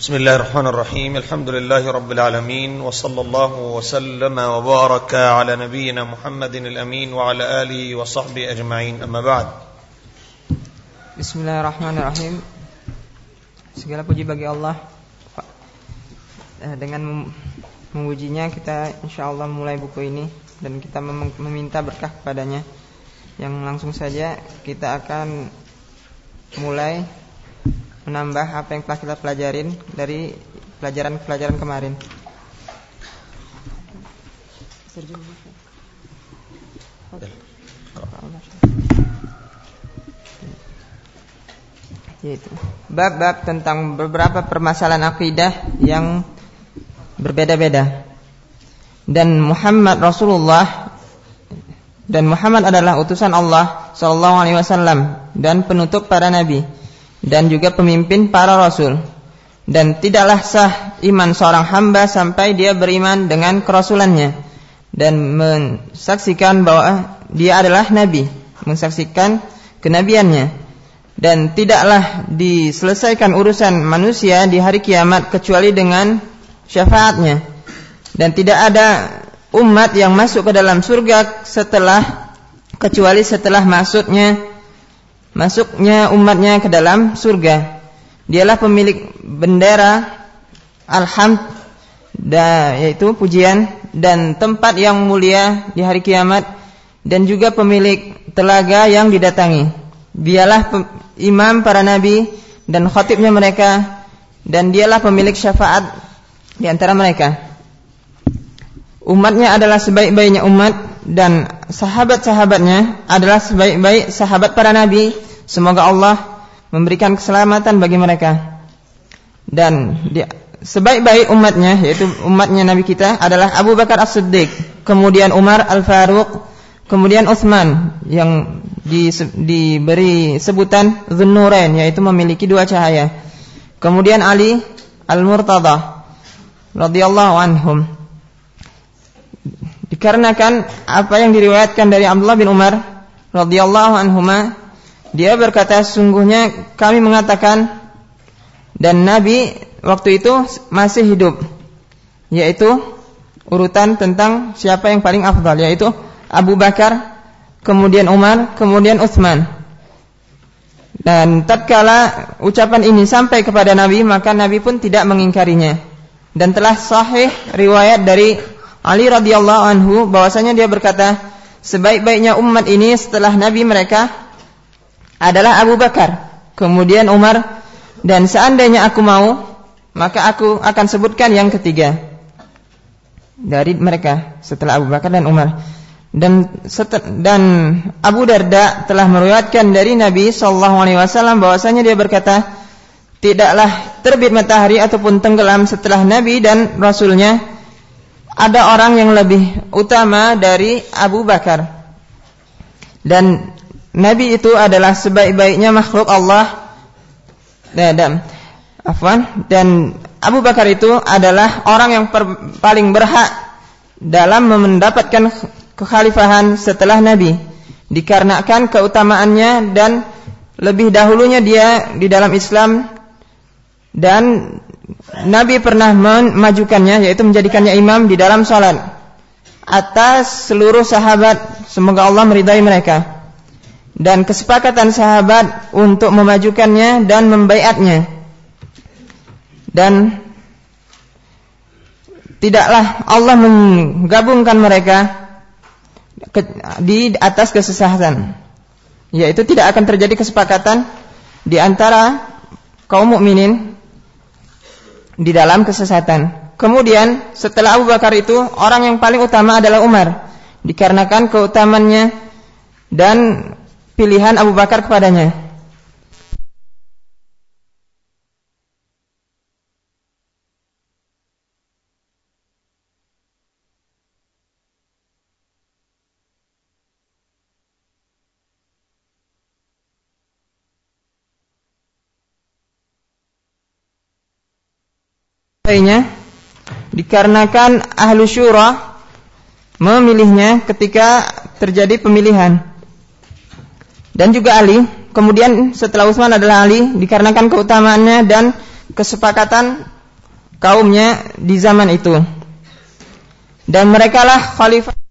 بسم الله الرحمن الرحيم الحمد لله رب العالمين وصلى الله وسلم وبارك على نبينا محمد الأمين وعلى آله وصحبه أجمعين أما بعد Bismillahirrahmanirrahim Segala puji bagi Allah Eh, Dengan memujinya kita insya Allah mulai buku ini Dan kita meminta berkah kepadanya Yang langsung saja kita akan mulai menambah apa yang telah kita pelajarin dari pelajaran-pelajaran kemarin. Yaitu bab-bab tentang beberapa permasalahan akidah yang berbeda-beda. Dan Muhammad Rasulullah dan Muhammad adalah utusan Allah sallallahu alaihi wasallam dan penutup para nabi dan juga pemimpin para rasul. Dan tidaklah sah iman seorang hamba sampai dia beriman dengan kerasulannya dan mensaksikan bahwa dia adalah nabi, mensaksikan kenabiannya. Dan tidaklah diselesaikan urusan manusia di hari kiamat kecuali dengan syafaatnya. Dan tidak ada umat yang masuk ke dalam surga setelah kecuali setelah masuknya masuknya umatnya ke dalam surga. Dialah pemilik bendera alhamd yaitu pujian dan tempat yang mulia di hari kiamat dan juga pemilik telaga yang didatangi. Dialah imam para nabi dan khatibnya mereka dan dialah pemilik syafaat di antara mereka. Umatnya adalah sebaik-baiknya umat dan sahabat-sahabatnya adalah sebaik-baik sahabat para nabi Semoga Allah memberikan keselamatan bagi mereka. Dan sebaik-baik umatnya yaitu umatnya Nabi kita adalah Abu Bakar As-Siddiq, kemudian Umar Al-Faruq, kemudian Utsman yang di, diberi sebutan Dzunnurain yaitu memiliki dua cahaya. Kemudian Ali Al-Murtada radhiyallahu anhum. Dikarenakan apa yang diriwayatkan dari Abdullah bin Umar radhiyallahu anhuma dia berkata, sungguhnya kami mengatakan dan Nabi waktu itu masih hidup. Yaitu urutan tentang siapa yang paling afdal. Yaitu Abu Bakar, kemudian Umar, kemudian Uthman. Dan tatkala ucapan ini sampai kepada Nabi, maka Nabi pun tidak mengingkarinya. Dan telah sahih riwayat dari Ali radhiyallahu anhu bahwasanya dia berkata, sebaik-baiknya umat ini setelah Nabi mereka adalah Abu Bakar, kemudian Umar, dan seandainya aku mau, maka aku akan sebutkan yang ketiga dari mereka setelah Abu Bakar dan Umar. Dan dan Abu Darda telah meriwayatkan dari Nabi Shallallahu Alaihi Wasallam bahwasanya dia berkata, tidaklah terbit matahari ataupun tenggelam setelah Nabi dan Rasulnya ada orang yang lebih utama dari Abu Bakar. Dan Nabi itu adalah sebaik-baiknya makhluk Allah. Dan afwan. Dan Abu Bakar itu adalah orang yang per, paling berhak dalam mendapatkan kekhalifahan setelah Nabi. Dikarenakan keutamaannya dan lebih dahulunya dia di dalam Islam. Dan Nabi pernah memajukannya yaitu menjadikannya imam di dalam salat atas seluruh sahabat semoga Allah meridai mereka dan kesepakatan sahabat untuk memajukannya dan membaiatnya. Dan tidaklah Allah menggabungkan mereka di atas kesesatan. Yaitu tidak akan terjadi kesepakatan di antara kaum mukminin di dalam kesesatan. Kemudian setelah Abu Bakar itu orang yang paling utama adalah Umar dikarenakan keutamannya dan pilihan Abu Bakar kepadanya. Dikarenakan ahlu syura memilihnya ketika terjadi pemilihan dan juga Ali. Kemudian setelah Utsman adalah Ali dikarenakan keutamaannya dan kesepakatan kaumnya di zaman itu. Dan merekalah khalifah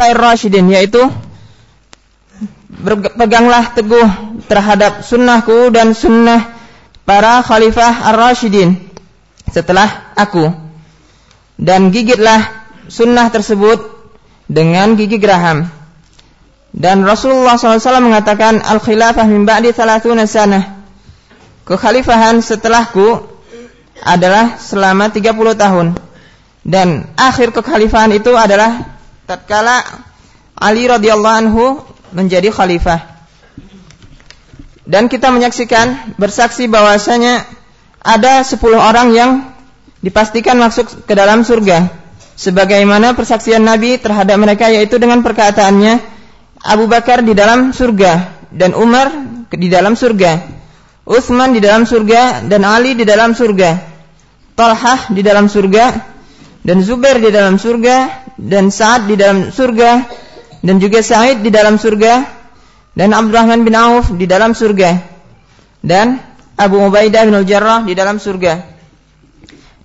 Rasyidin yaitu berpeganglah teguh terhadap sunnahku dan sunnah para khalifah ar-Rasyidin setelah aku. Dan gigitlah sunnah tersebut dengan gigi geraham. Dan Rasulullah SAW mengatakan al-khilafah min ba'di thalathuna sanah. Kekhalifahan setelahku adalah selama 30 tahun. Dan akhir kekhalifahan itu adalah tatkala Ali radhiyallahu anhu menjadi khalifah. Dan kita menyaksikan bersaksi bahwasanya ada 10 orang yang dipastikan masuk ke dalam surga. Sebagaimana persaksian Nabi terhadap mereka yaitu dengan perkataannya Abu Bakar di dalam surga dan Umar di dalam surga. Utsman di dalam surga dan Ali di dalam surga. Talhah di dalam surga dan Zubair di dalam surga dan Sa'ad di dalam surga dan juga Sa'id di dalam surga dan Abdurrahman bin Auf di dalam surga dan Abu Ubaidah bin Al-Jarrah di dalam surga.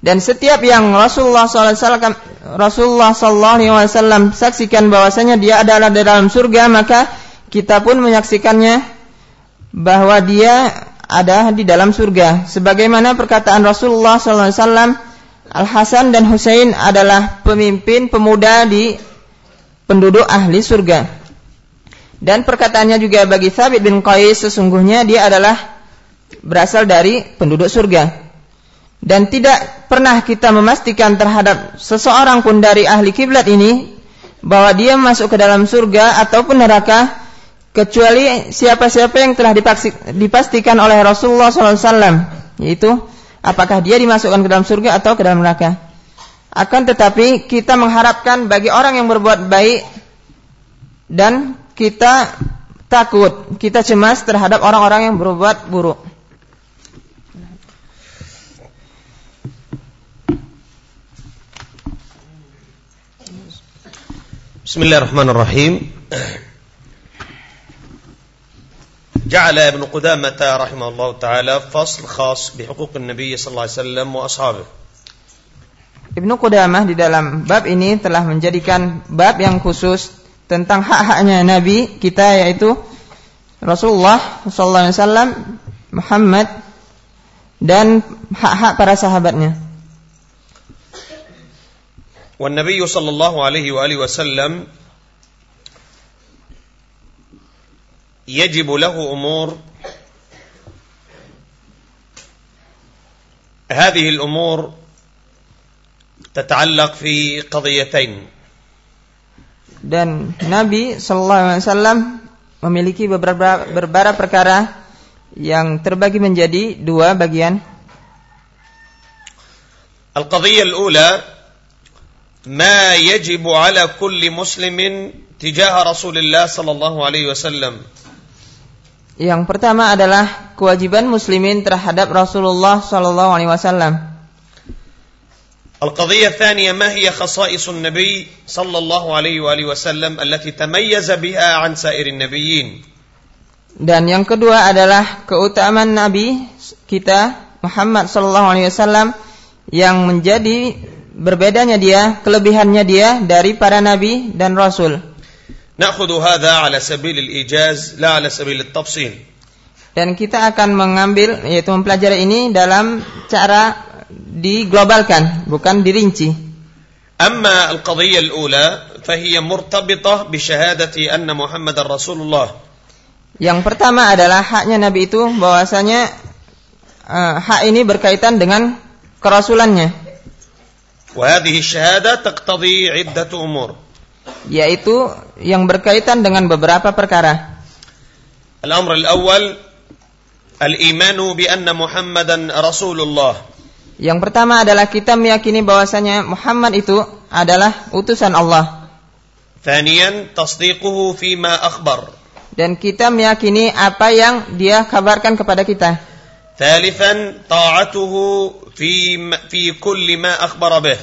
Dan setiap yang Rasulullah SAW Rasulullah SAW saksikan bahwasanya dia adalah di dalam surga maka kita pun menyaksikannya bahwa dia ada di dalam surga. Sebagaimana perkataan Rasulullah SAW Al Hasan dan Husain adalah pemimpin pemuda di penduduk ahli surga. Dan perkataannya juga bagi Thabit bin Qais sesungguhnya dia adalah berasal dari penduduk surga. Dan tidak pernah kita memastikan terhadap seseorang pun dari ahli kiblat ini bahwa dia masuk ke dalam surga ataupun neraka kecuali siapa-siapa yang telah dipastikan oleh Rasulullah SAW yaitu apakah dia dimasukkan ke dalam surga atau ke dalam neraka. Akan tetapi kita mengharapkan bagi orang yang berbuat baik dan kita takut, kita cemas terhadap orang-orang yang berbuat buruk. Bismillahirrahmanirrahim. جعل ابن قدامة رحمه الله تعالى فصل خاص بحقوق النبي صلى الله عليه وسلم وأصحابه Ibnu Qudamah di dalam bab ini telah menjadikan bab yang khusus tentang hak-haknya Nabi kita yaitu Rasulullah sallallahu alaihi wasallam, Muhammad dan hak-hak para sahabatnya. والنبي صلى الله عليه وآله وسلم يجب له امور هذه الأمور تتعلق في قضيتين dan Nabi Shallallahu Alaihi Wasallam memiliki beberapa beberapa perkara yang terbagi menjadi dua bagian. القضية الأولى ما يجب على كل مسلم تجاه رسول الله صلى الله عليه وسلم Yang pertama adalah kewajiban muslimin terhadap Rasulullah sallallahu alaihi wasallam. القضية الثانية ما هي خصائص النبي صلى الله عليه وآله وسلم التي تميز بها عن سائر النبيين Dan yang kedua adalah keutamaan Nabi kita Muhammad sallallahu alaihi wasallam yang menjadi berbedanya dia, kelebihannya dia dari para nabi dan rasul. نأخذ هذا على سبيل الإيجاز لا على سبيل التفصيل Dan kita akan mengambil yaitu mempelajari ini dalam cara diglobalkan, bukan dirinci. أما القضية الأولى فهي مرتبطة بشهادة أن محمد رسول الله Yang pertama adalah haknya Nabi itu bahwasanya uh, hak ini berkaitan dengan kerasulannya. وهذه الشهادة تقتضي عدة أمور yaitu yang berkaitan dengan beberapa perkara. Al-amr al-awwal al-imanu bi anna Muhammadan Rasulullah. Yang pertama adalah kita meyakini bahwasanya Muhammad itu adalah utusan Allah. Thaniyan tasdiquhu fima akhbar. Dan kita meyakini apa yang dia kabarkan kepada kita. Thalifan ta'atuhu fi fi kulli ma akhbara bih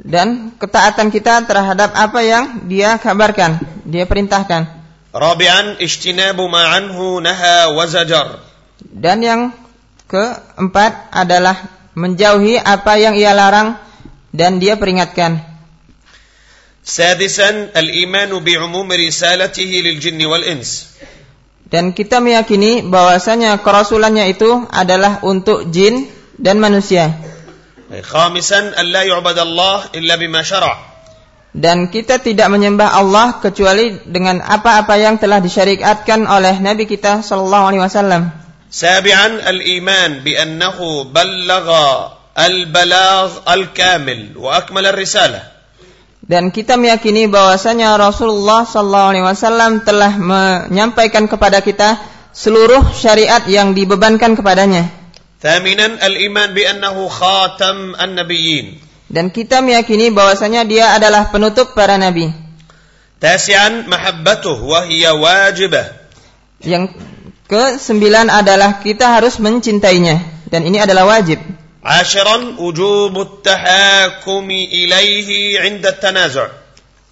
dan ketaatan kita terhadap apa yang dia kabarkan, dia perintahkan. Rabi'an ijtinabu ma'anhu naha wa zajar. Dan yang keempat adalah menjauhi apa yang ia larang dan dia peringatkan. Sadisan al-imanu bi'umum risalatihi lil jinni wal ins. Dan kita meyakini bahwasanya kerasulannya itu adalah untuk jin dan manusia. خامسا ألا يعبد الله إلا بما شرع Dan kita tidak menyembah Allah kecuali dengan apa-apa yang telah disyariatkan oleh Nabi kita Shallallahu Alaihi Wasallam. سابعا الإيمان بأنه بلغ البلاغ الكامل وأكمل الرسالة Dan kita meyakini bahwasanya Rasulullah Shallallahu Alaihi Wasallam telah menyampaikan kepada kita seluruh syariat yang dibebankan kepadanya. ثامنا الإيمان بأنه خاتم النبيين Dan kita meyakini bahwasanya dia adalah penutup para nabi. تاسعا محبته وهي واجبة Yang kesembilan adalah kita harus mencintainya dan ini adalah wajib. عاشرا وجوب التحاكم إليه عند التنازع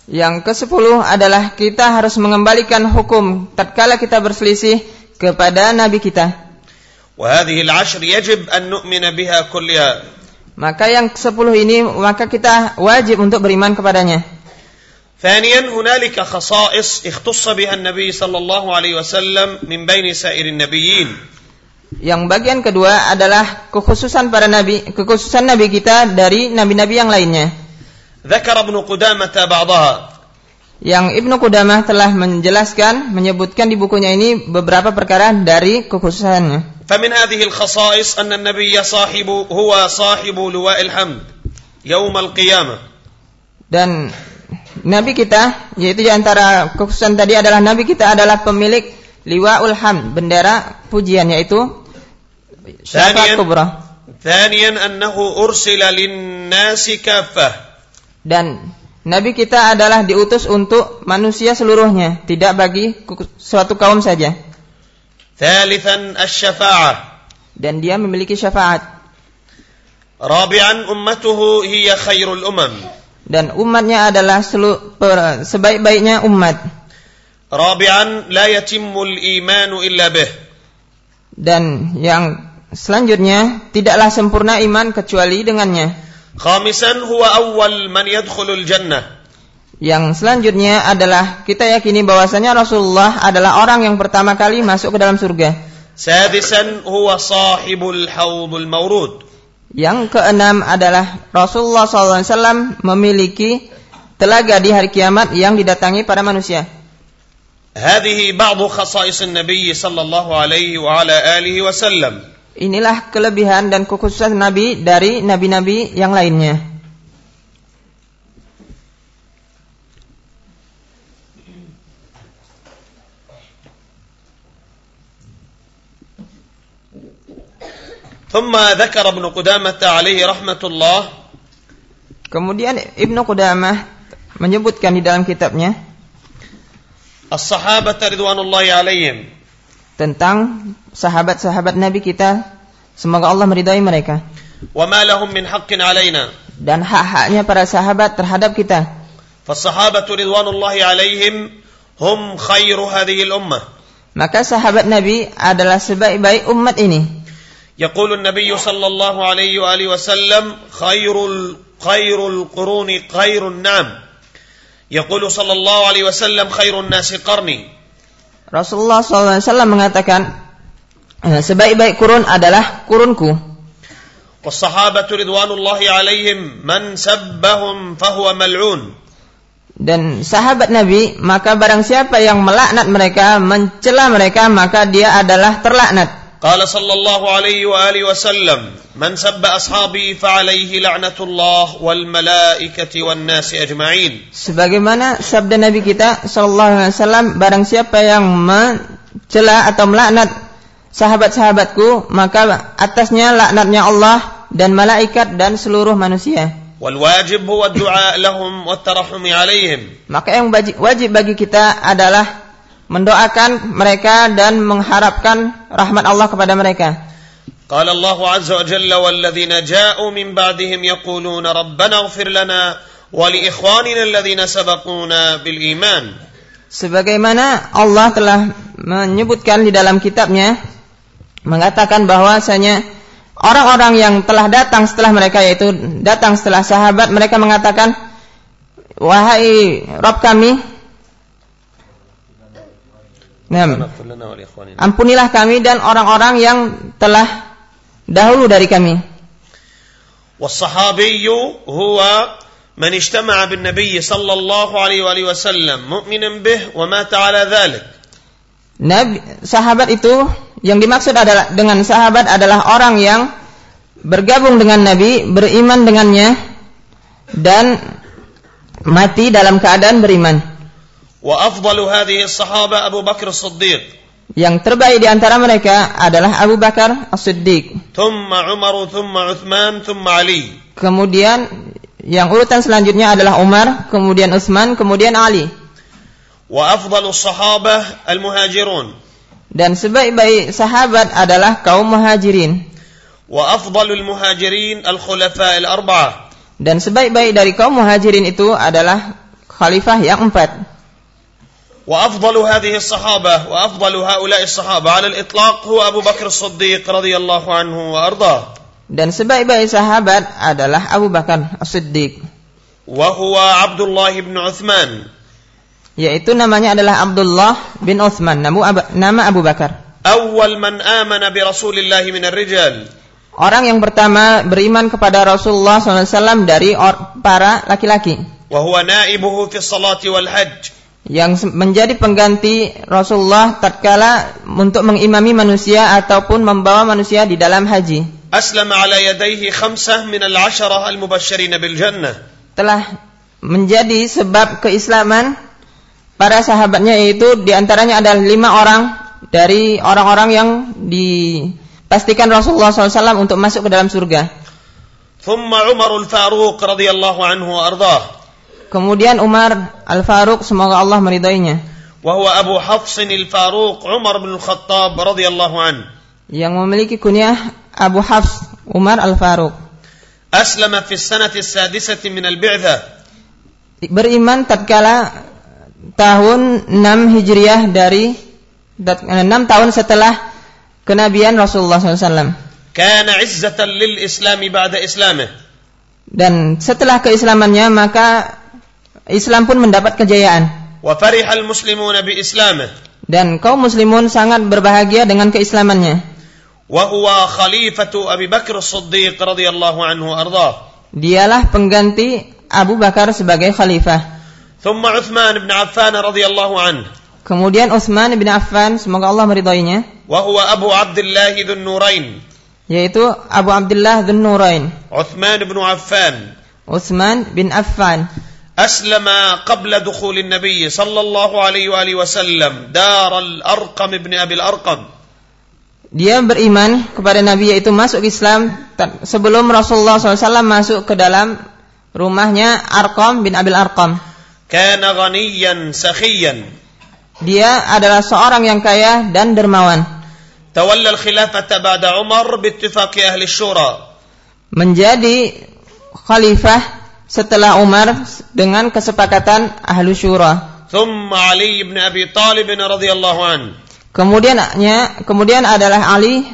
Yang kesepuluh adalah kita harus mengembalikan hukum tatkala kita berselisih kepada nabi kita. وهذه العشر يجب أن نؤمن بها كلها Maka yang kesepuluh ini maka kita wajib untuk beriman kepadanya. ثانيا هنالك خصائص اختص بها النبي صلى الله عليه وسلم من بين سائر النبيين Yang bagian kedua adalah kekhususan para nabi, kekhususan nabi kita dari nabi-nabi yang lainnya. ذكر ابن قدامة بعضها Yang Ibnu Qudamah telah menjelaskan, menyebutkan di bukunya ini beberapa perkara dari kekhususannya. فمن هذه الخصائص أن النبي صاحب هو صاحب لواء الحمد يوم القيامة Dan nabi kita, yaitu di antara kekhususan tadi adalah nabi kita adalah pemilik liwaul hamd, bendera pujian yaitu syafaat ثانيا kubra. ثانيا أنه أرسل للناس كافة Dan nabi kita adalah diutus untuk manusia seluruhnya, tidak bagi suatu kaum saja. ثالثا الشفاعة Dan dia memiliki syafaat. رابعا أمته هي خير الأمم Dan umatnya adalah selu- per- sebaik-baiknya umat. رابعا لا يتم الإيمان إلا به Dan yang selanjutnya tidaklah sempurna iman kecuali dengannya. خامسا هو أول من يدخل الجنة Yang selanjutnya adalah kita yakini bahwasanya Rasulullah adalah orang yang pertama kali masuk ke dalam surga. سادسا هو صاحب الحوض المورود Yang keenam adalah Rasulullah SAW memiliki telaga di hari kiamat yang didatangi para manusia. هذه بعض خصائص النبي صلى الله عليه وعلى آله وسلم Inilah kelebihan dan kekhususan Nabi dari nabi-nabi yang lainnya. ثم ذكر ابن قدامة عليه رحمة الله Kemudian Ibnu Qudamah menyebutkan di dalam kitabnya الصحابة رضوان الله عليهم tentang sahabat-sahabat Nabi kita semoga Allah meridai mereka وما لهم من حق علينا dan hak-haknya para sahabat terhadap kita. فالصحابة رضوان الله عليهم هم خير هذه الأمة Maka sahabat Nabi adalah sebaik-baik umat ini. يقول النبي صلى الله عليه وآله وسلم خير ال- خير القرون خير النعم يقول صلى الله عليه وسلم خير الناس قرني Rasulullah SAW mengatakan "Eh, sebaik-baik kurun adalah kurunku. والصحابة رضوان الله عليهم من سبهم فهو ملعون Dan sahabat Nabi, maka barang siapa yang melaknat mereka, mencela mereka, maka dia adalah terlaknat. قال صلى الله عليه وآله وسلم من سب أصحابي فعليه لعنة الله والملائكة والناس أجمعين Sebagaimana sabda Nabi kita Sallallahu Alaihi Wasallam, barang siapa yang mencela atau melaknat sahabat-sahabatku, maka atasnya laknatnya Allah dan malaikat dan seluruh manusia. والواجب هو الدعاء لهم والترحم عليهم Maka yang wajib, wajib bagi kita adalah mendoakan mereka dan mengharapkan rahmat Allah kepada mereka. قال الله عز وجل والذين جاءوا من بعدهم يقولون ربنا اغفر لنا ولإخواننا الذين سبقونا بالإيمان Sebagaimana Allah telah menyebutkan di dalam kitabnya mengatakan bahwasanya orang-orang yang telah datang setelah mereka yaitu datang setelah sahabat mereka mengatakan wahai Rabb kami Ampunilah kami dan orang-orang yang telah dahulu dari kami. والصحابي هو من اجتمع بالنبي صلى الله عليه وآله وسلم مؤمنا به ومات على ذلك Nabi, sahabat itu yang dimaksud adalah dengan sahabat adalah orang yang bergabung dengan Nabi, beriman dengannya dan mati dalam keadaan beriman. وأفضل هذه الصحابة أبو بكر الصديق Yang terbaik di antara mereka adalah Abu Bakar As-Siddiq. ثم عمر ثم عثمان ثم علي Kemudian yang urutan selanjutnya adalah Umar, kemudian Utsman, kemudian Ali. وأفضل الصحابة المهاجرون Dan sebaik-baik sahabat adalah kaum muhajirin. وأفضل المهاجرين الخلفاء الأربعة Dan sebaik-baik dari kaum muhajirin itu adalah khalifah yang empat. وأفضل هذه الصحابة وأفضل هؤلاء الصحابة على الإطلاق هو أبو بكر الصديق رضي الله عنه وأرضاه Dan sebaik-baik sahabat adalah Abu Bakar As-Siddiq. وهو عبد الله بن عثمان Yaitu namanya adalah Abdullah bin Uthman. Nama Abu, nama Abu Bakar. أول من آمن برسول الله من الرجال Orang yang pertama beriman kepada Rasulullah SAW dari or- para laki-laki. وهو نائبه في الصلاة والحج Yang se- menjadi pengganti Rasulullah tatkala untuk mengimami manusia ataupun membawa manusia di dalam haji. أسلم على يديه خمسة من العشرة المبشرين بالجنة Telah menjadi sebab keislaman para sahabatnya yaitu diantaranya adalah lima orang dari orang-orang yang dipastikan Rasulullah SAW untuk masuk ke dalam surga. ثم عمر الفاروق رضي الله عنه وأرضاه Kemudian Umar Al-Faruq semoga Allah meridainya وهو أبو حفص الفاروق عمر بن الخطاب رضي الله عنه yang memiliki kunyah Abu Hafs Umar Al-Faruq أسلم في السنة السادسة من البعثة beriman tatkala tahun 6 Hijriah dari 6 tahun setelah kenabian Rasulullah SAW كان عزة للإسلام بعد إسلامه dan setelah keislamannya maka Islam pun mendapat kejayaan وفرح المسلمون بإسلامه dan kaum muslimun sangat berbahagia dengan keislamannya وهو خليفة أبي بكر الصديق رضي الله عنه وأرضاه dialah pengganti Abu Bakar sebagai khalifah ثم عثمان بن عفان رضي الله عنه kemudian Utsman bin Affan semoga Allah meridainya وهو أبو عبد الله ذو النورين yaitu Abu Abdullah Dzun Nurain عثمان بن عفان Utsman bin Affan أسلم قبل دخول النبي صلى الله عليه وآله وسلم دار الأرقم بن أبي الأرقم dia beriman kepada Nabi yaitu masuk Islam ta- sebelum Rasulullah SAW masuk ke dalam rumahnya Arqam bin Abil Arqam. كان غنيا سخيا Dia adalah seorang yang kaya dan dermawan. تولى الخلافة بعد عمر باتفاق أهل الشورى Menjadi khalifah setelah Umar dengan kesepakatan ahlu syura. ثم علي بن أبي طالب رضي الله عنه Kemudian kemudian adalah Ali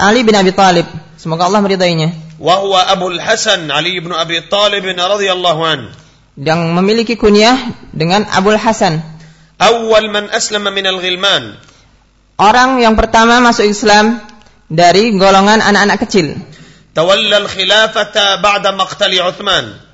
Ali bin Abi Thalib. Semoga Allah meridainya. وهو أبو الحسن علي بن أبي طالب رضي الله عنه Yang memiliki kunyah dengan Abul Hasan. أول من أسلم من الغلمان Orang yang pertama masuk Islam dari golongan anak-anak kecil تولى الخلافة بعد مقتل عثمان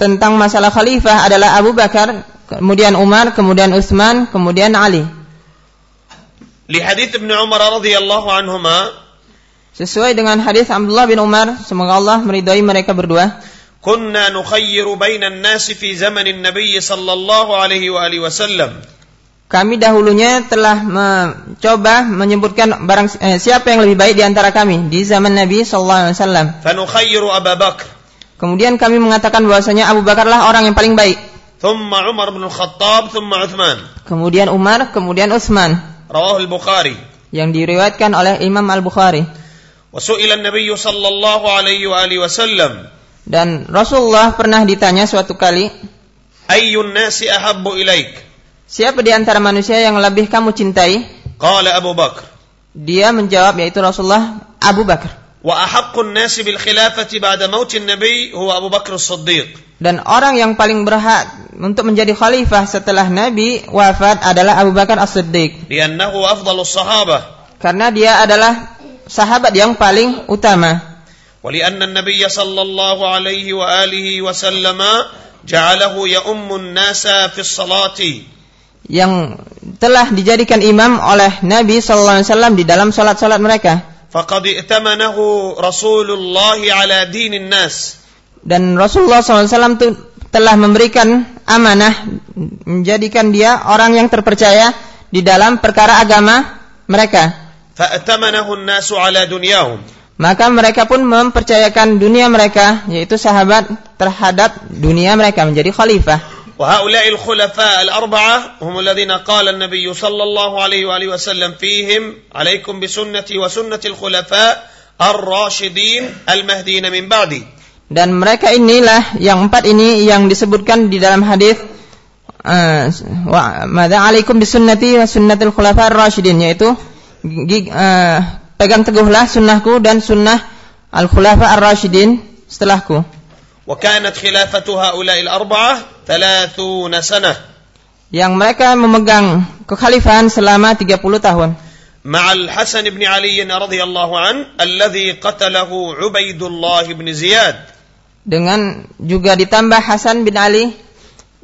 tentang masalah khalifah adalah Abu Bakar, kemudian Umar, kemudian Utsman, kemudian Ali. Li hadits Ibnu Umar radhiyallahu anhuma sesuai dengan hadis Abdullah bin Umar semoga Allah meridhai mereka berdua. Kunna nukhayyiru bainan nasi fi zamanin Nabi sallallahu alaihi wa alihi wasallam. Kami dahulunya telah mencoba menyebutkan barang eh, siapa yang lebih baik di antara kami di zaman Nabi sallallahu alaihi wasallam. Fanukhayyiru Abu Bakar Kemudian kami mengatakan bahwasanya Abu Bakarlah orang yang paling baik. ثم عمر بن الخطاب ثم عثمان Kemudian Umar, kemudian Utsman رواه البخاري yang diriwayatkan oleh Imam Al-Bukhari. وسئل النبي صلى الله عليه وآله وسلم Dan Rasulullah pernah ditanya suatu kali, أي الناس أحب إليك siapa di antara manusia yang lebih kamu cintai? قال أبو بكر Dia menjawab yaitu Rasulullah Abu Bakar. وأحق الناس بالخلافة بعد موت النبي هو أبو بكر الصديق Dan orang yang paling berhak untuk menjadi khalifah setelah Nabi wafat adalah Abu Bakar As-Siddiq. لأنه أفضل الصحابة Karena dia adalah sahabat yang paling utama. ولأن النبي صلى الله عليه وآله وسلم جعله يؤم الناس في الصلاة Yang telah dijadikan imam oleh Nabi Sallallahu Alaihi Wasallam di dalam salat-salat mereka. فقد ائتمنه رسول الله على دين الناس dan Rasulullah SAW itu telah memberikan amanah menjadikan dia orang yang terpercaya di dalam perkara agama mereka. Maka mereka pun mempercayakan dunia mereka yaitu sahabat terhadap dunia mereka menjadi khalifah. وهؤلاء الخلفاء الأربعة هم الذين قال النبي صلى الله عليه وآله وسلم فيهم عليكم بسنتي وسنة الخلفاء الراشدين المهديين من بعدي Dan mereka inilah yang empat ini yang disebutkan di dalam hadis uh, wa madza alaikum bisunnati wa sunnatil khulafair rasyidin yaitu uh, pegang teguhlah sunnahku dan sunnah al khulafa ar rasyidin setelahku. وكانت خلافة هؤلاء الأربعة ثلاثون سنة Yang mereka memegang kekhalifahan selama 30 tahun. مع الحسن بن علي رضي الله عنه الذي قتله عبيد الله بن زياد Dengan juga ditambah Hasan bin Ali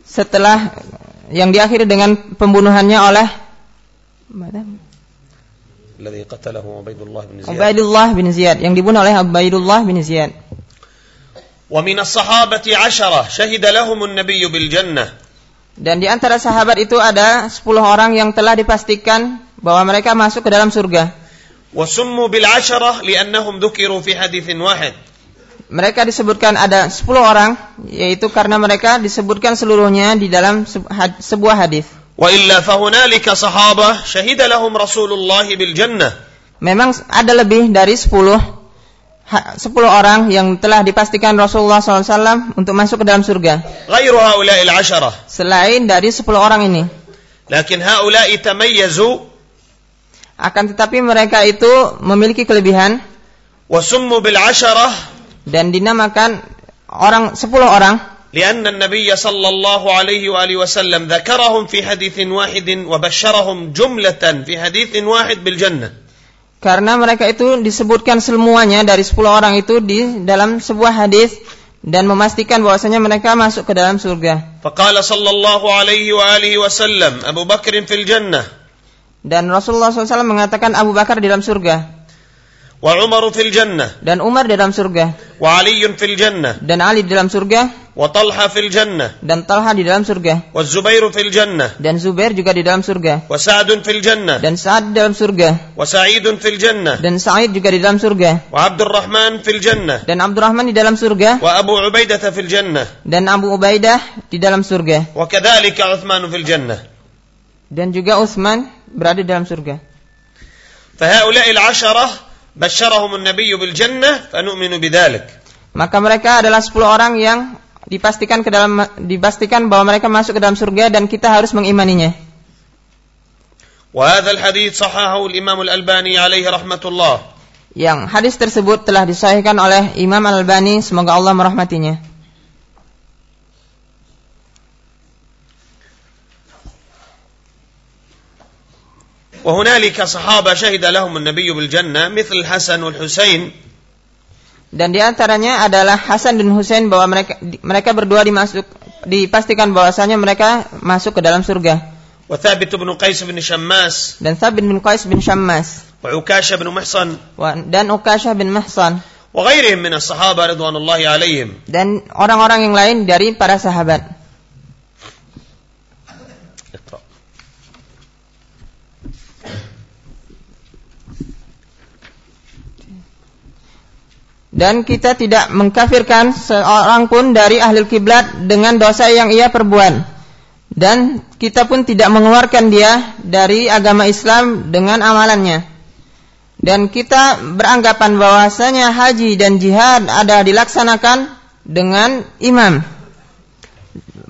setelah yang diakhiri dengan pembunuhannya oleh الذي قتله عبيد الله بن زياد Ubaidullah bin Ziyad yang dibunuh oleh Ubaidullah bin Ziyad. ومن الصحابة عشرة شهد لهم النبي بالجنة Dan di antara sahabat itu ada 10 orang yang telah dipastikan bahwa mereka masuk ke dalam surga. وسموا بالعشرة لأنهم ذكروا في حديث واحد Mereka disebutkan ada 10 orang yaitu karena mereka disebutkan seluruhnya di dalam se- had- sebuah hadis. وإلا فهنالك صحابة شهد لهم رسول الله بالجنة Memang ada lebih dari 10 ha- 10 orang yang telah dipastikan Rasulullah SAW untuk masuk ke dalam surga. غير هؤلاء العشرة Selain dari 10 orang ini. لكن هؤلاء تميزوا Akan tetapi mereka itu memiliki kelebihan وسموا بالعشرة dan dinamakan orang 10 orang لأن النبي صلى الله عليه وآله وسلم ذكرهم في حديث واحد وبشرهم جملة في حديث واحد بالجنة karena mereka itu disebutkan semuanya dari 10 orang itu di dalam sebuah hadis dan memastikan bahwasanya mereka masuk ke dalam surga. Faqala sallallahu alaihi wa alihi wasallam Abu Bakr fil jannah. Dan Rasulullah SAW mengatakan Abu Bakar di dalam surga. وعمر في الجنة dan Umar di dalam surga وعلي في الجنة dan Ali di dalam surga وطلحة في الجنة dan Talha di dalam surga والزبير في الجنة dan Zubair juga di dalam surga وسعد في الجنة dan Sa'ad di dalam surga وسعيد في الجنة dan Sa'id juga di dalam surga وعبد الرحمن في الجنة dan Abdurrahman di dalam surga وأبو عبيدة في الجنة dan Abu Ubaidah di dalam surga وكذلك عثمان في الجنة dan juga Utsman berada di dalam surga. فهؤلاء العشرة بشرهم النبي بالجنة فنؤمن بذلك Maka mereka adalah 10 orang yang dipastikan ke dalam dipastikan bahwa mereka masuk ke dalam surga dan kita harus mengimaninya. وهذا الحديث صححه الإمام الألباني عليه رحمة الله Yang hadis tersebut telah disahihkan oleh Imam Al-Albani semoga Allah merahmatinya. وهنالك صحابة شهد لهم النبي بالجنة مثل الحسن والحسين Dan di antaranya adalah Hasan dan Husain bahwa mereka mereka berdua dimasuk dipastikan bahwasanya mereka masuk ke dalam surga. وثابت بن قيس بن شماس dan Thabit bin Qais bin Syammas وعكاشة بن محصن wa- dan Ukasyah bin Mahsan وغيرهم من الصحابة رضوان الله عليهم dan orang-orang yang lain dari para sahabat. Dan kita tidak mengkafirkan seorang pun dari ahli kiblat dengan dosa yang ia perbuat. Dan kita pun tidak mengeluarkan dia dari agama Islam dengan amalannya. Dan kita beranggapan bahwasanya haji dan jihad ada dilaksanakan dengan imam.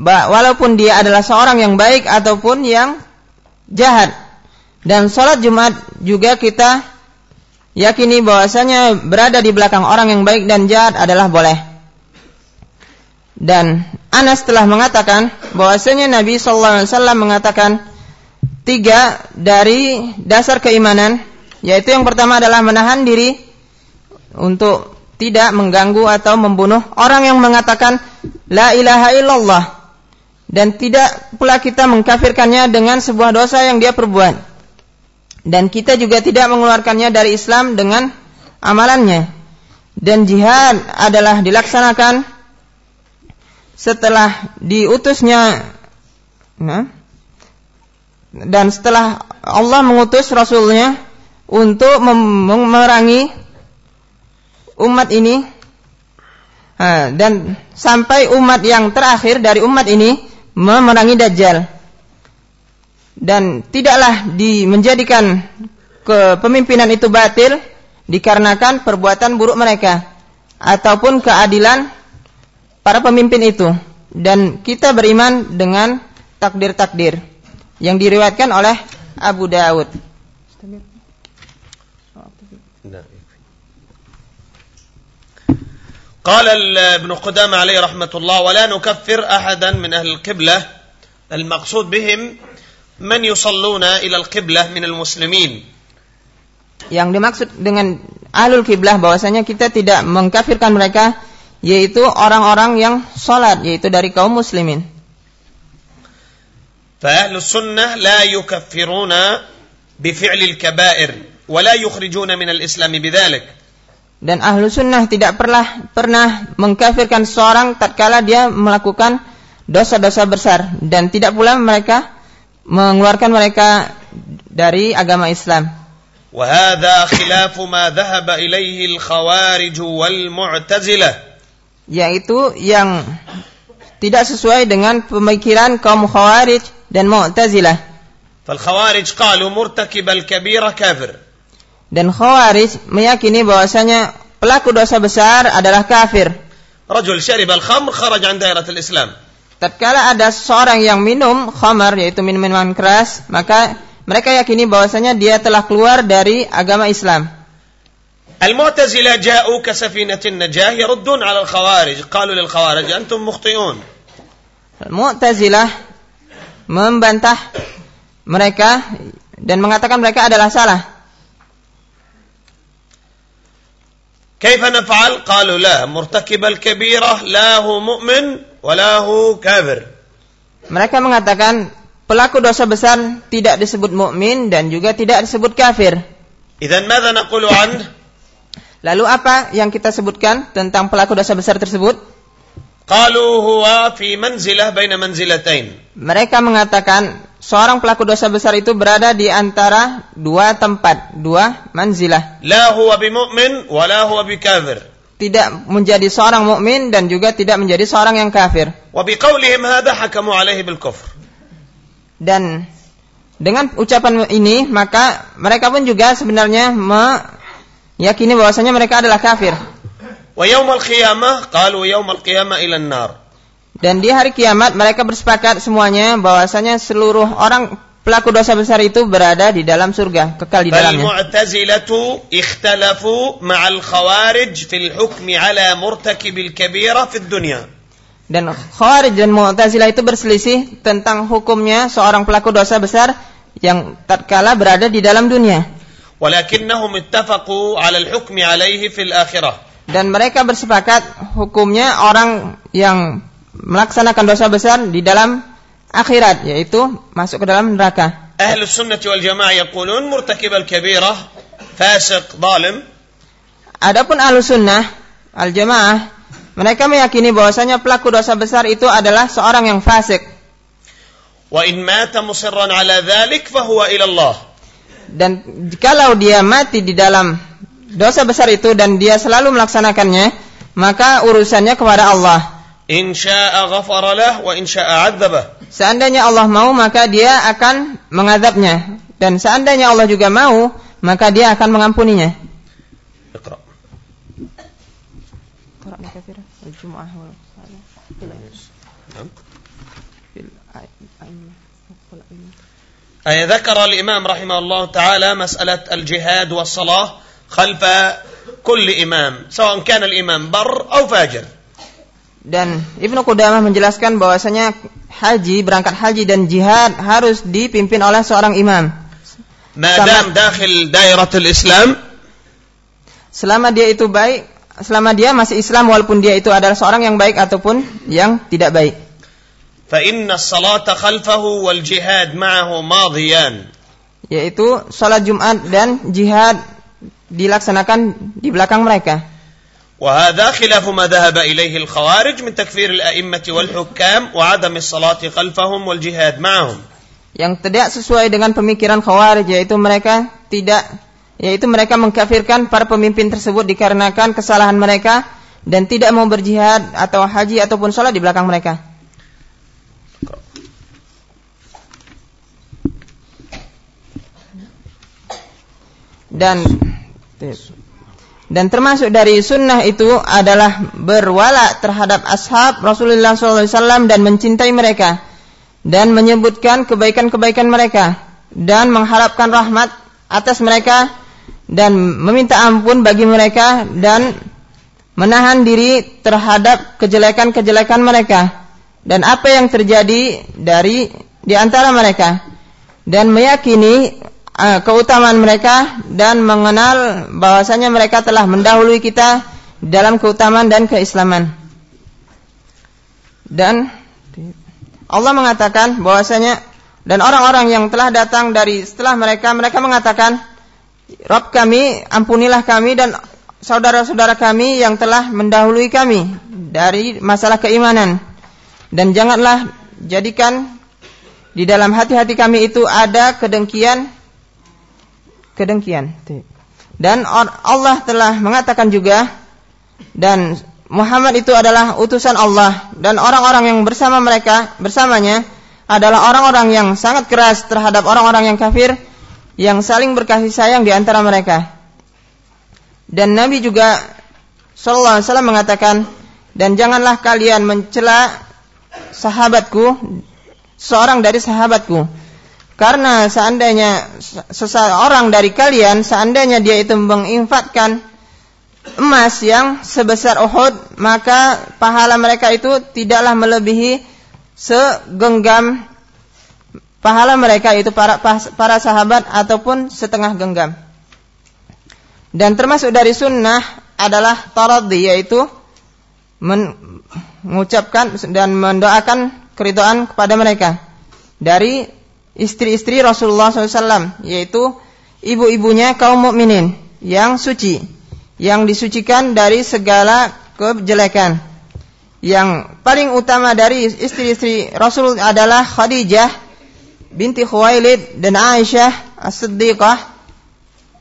Walaupun dia adalah seorang yang baik ataupun yang jahat. Dan sholat Jumat juga kita yakini bahwasanya berada di belakang orang yang baik dan jahat adalah boleh. Dan Anas telah mengatakan bahwasanya Nabi sallallahu alaihi wasallam mengatakan tiga dari dasar keimanan yaitu yang pertama adalah menahan diri untuk tidak mengganggu atau membunuh orang yang mengatakan la ilaha illallah dan tidak pula kita mengkafirkannya dengan sebuah dosa yang dia perbuat dan kita juga tidak mengeluarkannya dari Islam dengan amalannya. Dan jihad adalah dilaksanakan setelah diutusnya nah, dan setelah Allah mengutus Rasulnya untuk mem- memerangi umat ini Ah, dan sampai umat yang terakhir dari umat ini memerangi Dajjal dan tidaklah di menjadikan kepemimpinan itu batil dikarenakan perbuatan buruk mereka ataupun keadilan para pemimpin itu dan kita beriman dengan takdir-takdir yang diriwayatkan oleh Abu Dawud. قال ال- ابن قدامة عليه رحمة الله ولا نكفر أحدا من أهل القبلة المقصود بهم من يصلون إلى القبلة من المسلمين Yang dimaksud dengan ahlul kiblah bahwasanya kita tidak mengkafirkan mereka yaitu orang-orang yang sholat yaitu dari kaum muslimin. فأهل السنة لا يكفرون بفعل الكبائر ولا يخرجون من الإسلام بذلك Dan ahlu sunnah tidak pernah pernah mengkafirkan seorang tatkala dia melakukan dosa-dosa besar dan tidak pula mereka mengeluarkan mereka dari agama Islam. وهذا خلاف ما ذهب إليه الخوارج والمعتزلة Yaitu yang tidak sesuai dengan pemikiran kaum Khawarij dan Mu'tazilah. فالخوارج قالوا مرتكب الكبيرة كافر Dan Khawarij meyakini bahwasanya pelaku dosa besar adalah kafir. رجل شرب الخمر خرج عن دائرة الإسلام Tatkala ada seorang yang minum khamar yaitu minuman keras, maka mereka yakini bahwasanya dia telah keluar dari agama Islam. المعتزلة جاءوا كسفينة النجاة يردون على الخوارج قالوا للخوارج أنتم مخطئون Mu'tazilah membantah mereka dan mengatakan mereka adalah salah. كيف نفعل قالوا لا مرتكب الكبيرة لا هو مؤمن walahu kafir. Mereka mengatakan pelaku dosa besar tidak disebut mukmin dan juga tidak disebut kafir. Idan mada naqulu an? Lalu apa yang kita sebutkan tentang pelaku dosa besar tersebut? Qalu huwa fi manzilah baina manzilatain. Mereka mengatakan seorang pelaku dosa besar itu berada di antara dua tempat, dua manzilah. La huwa bimu'min wa la huwa bikafir tidak menjadi seorang mukmin dan juga tidak menjadi seorang yang kafir. Dan dengan ucapan ini maka mereka pun juga sebenarnya meyakini bahwasanya mereka adalah kafir. Dan di hari kiamat mereka bersepakat semuanya bahwasanya seluruh orang pelaku dosa besar itu berada di dalam surga, kekal di dalamnya. Al-Mu'tazilatu ikhtalafu ma'al khawarij fil hukmi ala kabira dunya. Dan Khawarij dan Mu'tazilah itu berselisih tentang hukumnya seorang pelaku dosa besar yang tatkala berada di dalam dunia. Walakinnahum ittafaqu 'ala al-hukmi fil akhirah. Dan mereka bersepakat hukumnya orang yang melaksanakan dosa besar di dalam akhirat yaitu masuk ke dalam neraka. Ahlus sunnah wal jamaah yaqulun murtakib al kabirah fasik zalim. Adapun ahlus sunnah al jamaah mereka meyakini bahwasanya pelaku dosa besar itu adalah seorang yang fasik. Wa in mata musirran ala dzalik fahuwa ila Allah. Dan kalau dia mati di dalam dosa besar itu dan dia selalu melaksanakannya, maka urusannya kepada Allah. In syaa'a ghafara lah wa in syaa'a 'adzabah. Seandainya Allah mau maka dia akan mengadabnya dan seandainya Allah juga mau maka dia akan mengampuninya. اقرأ نعم. أي ذكر الإمام رحمه الله تعالى مسألة الجهاد والصلاة خلف كل إمام سواء كان الإمام بر أو فاجر dan Ibnu Qudamah menjelaskan bahwasanya haji, berangkat haji dan jihad harus dipimpin oleh seorang imam. Madam dakhil dairatul Islam selama dia itu baik, selama dia masih Islam walaupun dia itu adalah seorang yang baik ataupun yang tidak baik. Fa inna salata khalfahu wal jihad ma'ahu madiyan. Yaitu salat Jumat dan jihad dilaksanakan di belakang mereka. وهذا خلاف ما ذهب إليه الخوارج من تكفير الأئمة والحكام وعدم الصلاة خلفهم والجهاد معهم Yang tidak sesuai dengan pemikiran Khawarij yaitu mereka tidak yaitu mereka mengkafirkan para pemimpin tersebut dikarenakan kesalahan mereka dan tidak mau berjihad atau haji ataupun sholat di belakang mereka. Dan dan termasuk dari sunnah itu adalah berwala terhadap ashab Rasulullah SAW dan mencintai mereka dan menyebutkan kebaikan-kebaikan mereka dan mengharapkan rahmat atas mereka dan meminta ampun bagi mereka dan menahan diri terhadap kejelekan-kejelekan mereka dan apa yang terjadi dari di antara mereka. Dan meyakini uh, keutamaan mereka dan mengenal bahwasanya mereka telah mendahului kita dalam keutamaan dan keislaman. Dan Allah mengatakan bahwasanya dan orang-orang yang telah datang dari setelah mereka mereka mengatakan Rob kami ampunilah kami dan saudara-saudara kami yang telah mendahului kami dari masalah keimanan dan janganlah jadikan di dalam hati-hati kami itu ada kedengkian kedengkian. Dan Allah telah mengatakan juga dan Muhammad itu adalah utusan Allah dan orang-orang yang bersama mereka bersamanya adalah orang-orang yang sangat keras terhadap orang-orang yang kafir yang saling berkasih sayang di antara mereka. Dan Nabi juga sallallahu alaihi wasallam mengatakan dan janganlah kalian mencela sahabatku seorang dari sahabatku karena seandainya seseorang dari kalian seandainya dia itu menginfatkan emas yang sebesar Uhud, maka pahala mereka itu tidaklah melebihi segenggam pahala mereka itu para para sahabat ataupun setengah genggam. Dan termasuk dari sunnah adalah taradhi yaitu mengucapkan dan mendoakan keridhaan kepada mereka dari istri-istri Rasulullah SAW, yaitu ibu-ibunya kaum mukminin yang suci, yang disucikan dari segala kejelekan. Yang paling utama dari istri-istri Rasul adalah Khadijah binti Khuwailid dan Aisyah As-Siddiqah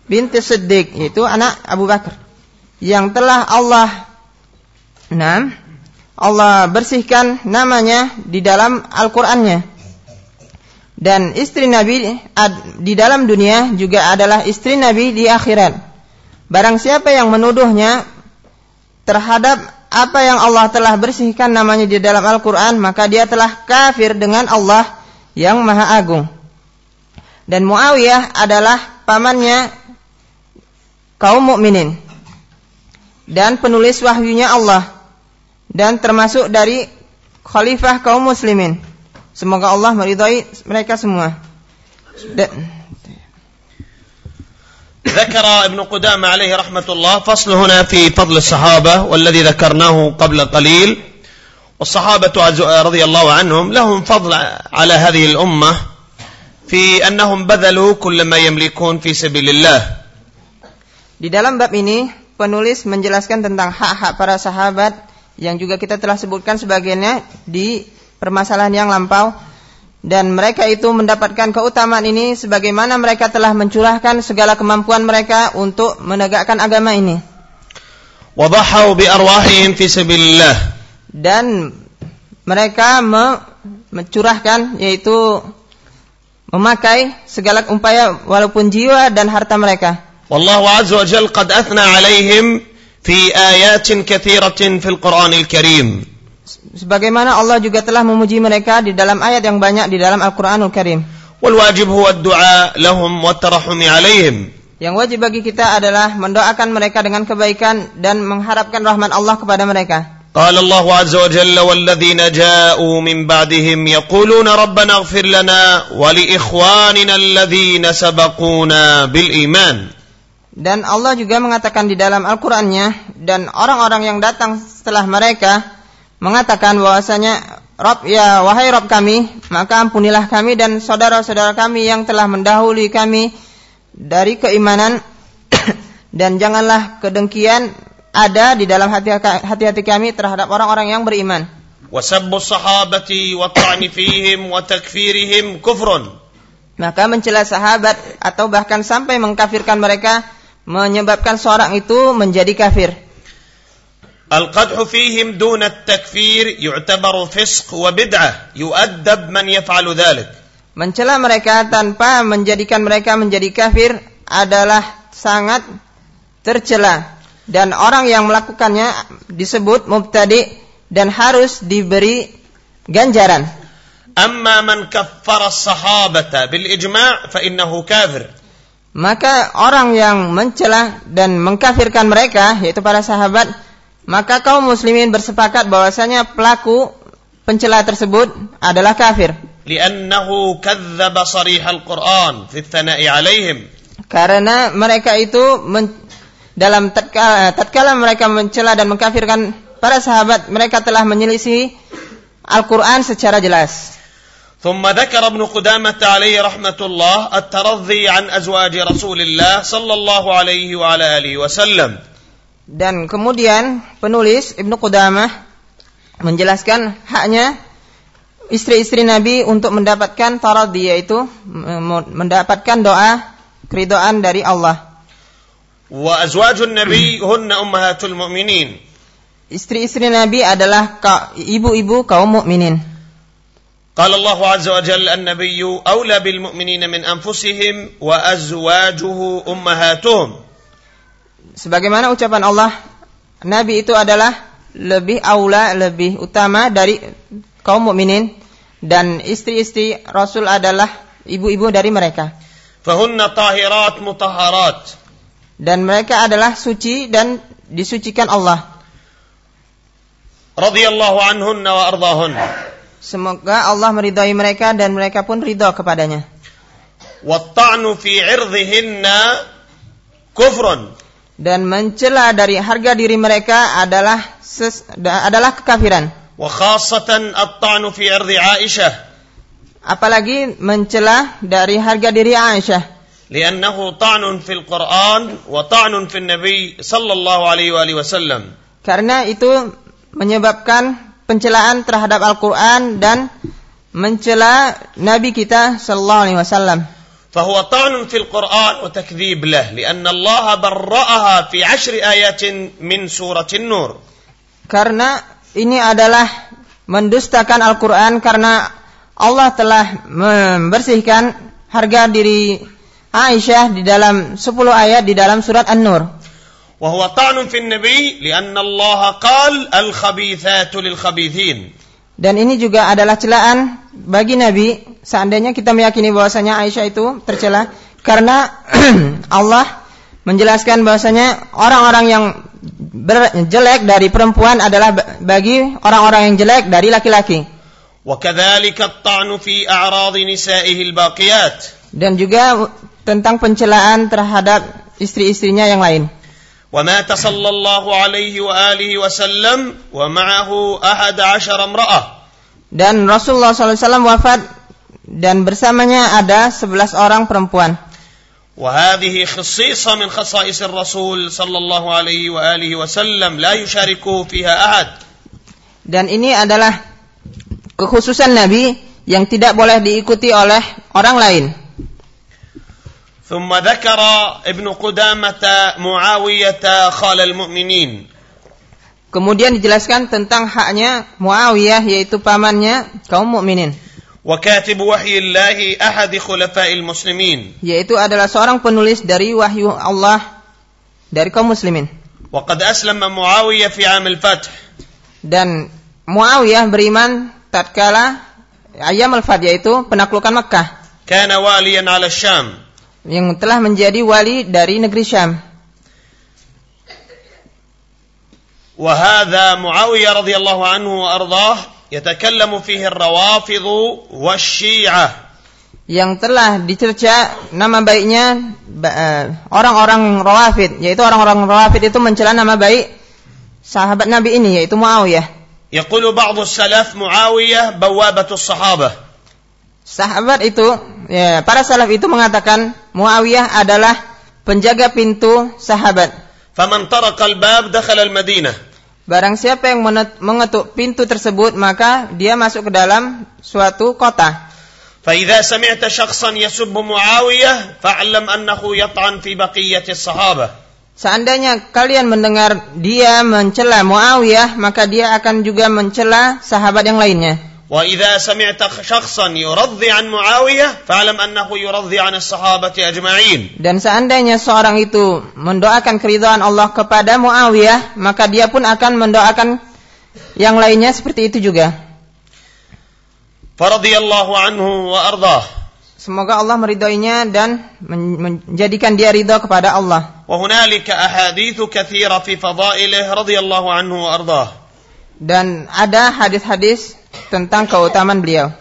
binti Siddiq, yaitu anak Abu Bakar. Yang telah Allah nah, Allah bersihkan namanya di dalam Al-Qur'annya dan istri Nabi di dalam dunia juga adalah istri Nabi di akhirat. Barang siapa yang menuduhnya terhadap apa yang Allah telah bersihkan namanya di dalam Al-Quran, maka dia telah kafir dengan Allah yang Maha Agung. Dan Muawiyah adalah pamannya kaum mukminin dan penulis wahyunya Allah dan termasuk dari khalifah kaum muslimin. Semoga Allah meridai mereka semua. ذكر ابن قدامة عليه رحمة الله فصل هنا في فضل الصحابة والذي ذكرناه قبل قليل والصحابة رضي الله عنهم لهم فضل على هذه الأمة في أنهم بذلوا كل ما يملكون في سبيل الله Di dalam bab ini penulis menjelaskan tentang hak-hak para sahabat yang juga kita telah sebutkan sebagiannya di permasalahan yang lampau dan mereka itu mendapatkan keutamaan ini sebagaimana mereka telah mencurahkan segala kemampuan mereka untuk menegakkan agama ini. Wadahau bi arwahihim fi sabilillah. Dan mereka me mencurahkan yaitu memakai segala upaya walaupun jiwa dan harta mereka. Wallahu azza wa jalla qad athna alaihim fi ayatin kathiratin fil Qur'anil Karim Sebagaimana Allah juga telah memuji mereka di dalam ayat yang banyak di dalam Al-Qur'anul Karim. والواجب هو الدعاء لهم والترحم عليهم Yang wajib bagi kita adalah mendoakan mereka dengan kebaikan dan mengharapkan rahmat Allah kepada mereka. قال الله عز وجل والذين جاءوا من بعدهم يقولون ربنا اغفر لنا ولإخواننا الذين سبقونا بالإيمان Dan Allah juga mengatakan di dalam Al-Qur'annya dan orang-orang yang datang setelah mereka mengatakan bahwasanya Rob ya wahai Rob kami maka ampunilah kami dan saudara-saudara kami yang telah mendahului kami dari keimanan dan janganlah kedengkian ada di dalam hati- hati-hati kami terhadap orang-orang yang beriman. وسب الصحابة والطعن فيهم وتكفيرهم كفر Maka mencela sahabat atau bahkan sampai mengkafirkan mereka menyebabkan seorang itu menjadi kafir. القدح فيهم دون التكفير يعتبر فسق وبدعة يؤدب من يفعل ذلك Mencela mereka tanpa menjadikan mereka menjadi kafir adalah sangat tercela dan orang yang melakukannya disebut mubtadi dan harus diberi ganjaran. أما من كفر الصحابة بالإجماع فإنه كافر Maka orang yang mencela dan mengkafirkan mereka yaitu para sahabat, maka kaum muslimin bersepakat bahwasanya pelaku pencela tersebut adalah kafir. لأنه كذب صريح القرآن في الثناء عليهم Karena mereka itu men- dalam tatkala, tatkala mereka mencela dan mengkafirkan para sahabat, mereka telah menyelisih Al-Quran secara jelas. ثم ذكر ابن قدامة عليه رحمة الله الترضي عن أزواج رسول الله صلى الله عليه وعلى آله وسلم Dan kemudian penulis Ibnu Qudamah menjelaskan haknya istri-istri Nabi untuk mendapatkan taradhi yaitu m- mendapatkan doa keridhaan dari Allah. وأزواج النبي هن أمهات المؤمنين Istri-istri Nabi adalah ka- ibu-ibu kaum mukminin. قال الله عز وجل النبي أولى بالمؤمنين من أنفسهم وأزواجه أمهاتهم sebagaimana ucapan Allah, nabi itu adalah lebih aula, lebih utama dari kaum mukminin dan istri-istri Rasul adalah ibu-ibu dari mereka. Fahunna tahirat mutaharat. Dan mereka adalah suci dan disucikan Allah. Radhiyallahu anhunna wa ardhahun. Semoga Allah meridhai mereka dan mereka pun ridho kepadanya. Watta'nu fi 'irdhihinna kufrun Dan mencela dari harga diri mereka adalah ses- da- adalah kekafiran. وخاصة الطعن في عرض عائشة Apalagi mencela dari harga diri Aisyah. لأنه طعن في القرآن وطعن في النبي صلى الله عليه وآله وسلم Karena itu menyebabkan pencelaan terhadap Al-Quran dan mencela Nabi kita Sallallahu Alaihi Wasallam. فهو طعن في القرآن وتكذيب له لأن الله برأها في عشر آيات من سورة النور Karena ini adalah mendustakan Al-Quran karena Allah telah membersihkan harga diri Aisyah di dalam 10 ayat di dalam surat An-Nur. وهو طعن في النبي لأن الله قال الخبيثات للخبيثين Dan ini juga adalah celaan bagi Nabi seandainya kita meyakini bahwasanya Aisyah itu tercela karena Allah menjelaskan bahwasanya orang-orang yang ber- jelek dari perempuan adalah ba- bagi orang-orang yang jelek dari laki-laki. وكذلك الطعن في أعراض نسائه الباقيات Dan juga tentang pencelaan terhadap istri-istrinya yang lain. ومات صلى الله عليه وآله وسلم ومعه أحد عشر امرأة Dan Rasulullah SAW wafat dan bersamanya ada 11 orang perempuan. وهذه خصيصة من خصائص الرسول صلى الله عليه وآله وسلم لا يشاركه فيها أحد Dan ini adalah kekhususan Nabi yang tidak boleh diikuti oleh orang lain. ثم ذكر ابن قدامة معاوية خال المؤمنين Kemudian dijelaskan tentang haknya Muawiyah yaitu pamannya kaum mukminin. وكاتب وحي الله أحد خلفاء المسلمين Yaitu adalah seorang penulis dari wahyu Allah dari kaum muslimin. وقد أسلم معاوية في عام الفتح Dan Muawiyah beriman tatkala ayam al-Fath yaitu penaklukan Mekkah كان واليا على الشام yang telah menjadi wali dari negeri Syam. وهذا معاوية رضي الله عنه وأرضاه يتكلم فيه الروافض والشيعة yang telah dicerca nama baiknya ba- eh, orang-orang Rawafid yaitu orang-orang Rawafid itu mencela nama baik sahabat Nabi ini yaitu Muawiyah. يقول بعض السلف معاوية بوابة الصحابة Sahabat itu ya, para salaf itu mengatakan Muawiyah adalah penjaga pintu sahabat. فمن طرق الباب دخل المدينة Barang siapa yang menet- mengetuk pintu tersebut maka dia masuk ke dalam suatu kota. فإذا سمعت شخصا يسب معاوية فاعلم أنه يطعن في بقية الصحابة Seandainya kalian mendengar dia mencela Muawiyah, maka dia akan juga mencela sahabat yang lainnya. وإذا سمعت شخصا يرضي عن معاوية فاعلم أنه يرضي عن الصحابة أجمعين Dan seandainya seorang itu mendoakan keridhaan Allah kepada Muawiyah, maka dia pun akan mendoakan yang lainnya seperti itu juga. فرضي الله عنه وأرضاه Semoga Allah meridhoinya dan men- menjadikan dia ridho kepada Allah. وهنالك أحاديث كثيرة في فضائله رضي الله عنه وأرضاه dan ada hadis-hadis tentang keutamaan beliau.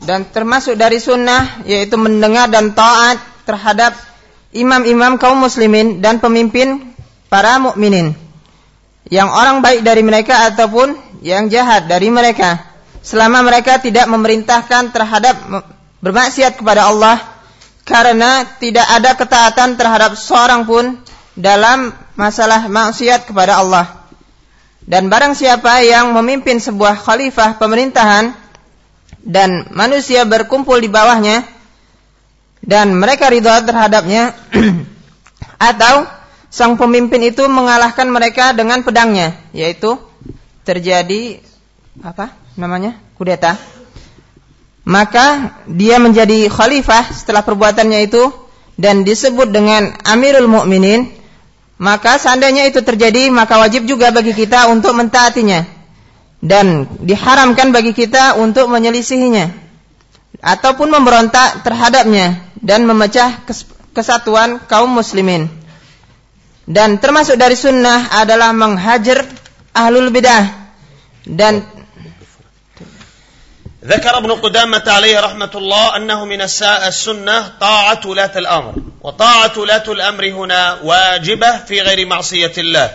Dan termasuk dari sunnah yaitu mendengar dan taat terhadap imam-imam kaum muslimin dan pemimpin para mukminin. Yang orang baik dari mereka ataupun yang jahat dari mereka selama mereka tidak memerintahkan terhadap bermaksiat kepada Allah karena tidak ada ketaatan terhadap seorang pun dalam masalah maksiat kepada Allah. Dan barang siapa yang memimpin sebuah khalifah pemerintahan dan manusia berkumpul di bawahnya dan mereka ridha terhadapnya atau sang pemimpin itu mengalahkan mereka dengan pedangnya yaitu terjadi apa namanya? kudeta. Maka dia menjadi khalifah setelah perbuatannya itu dan disebut dengan Amirul Mukminin maka seandainya itu terjadi maka wajib juga bagi kita untuk mentaatinya. Dan diharamkan bagi kita untuk menyelisihinya. Ataupun memberontak terhadapnya dan memecah kes- kesatuan kaum muslimin. Dan termasuk dari sunnah adalah menghajar ahlul bidah. Dan ذكر ابن قدامة عليه رحمة الله أنه من الساء السنة طاعة ولاة الأمر وطاعة ولاة الأمر هنا واجبة في غير معصية الله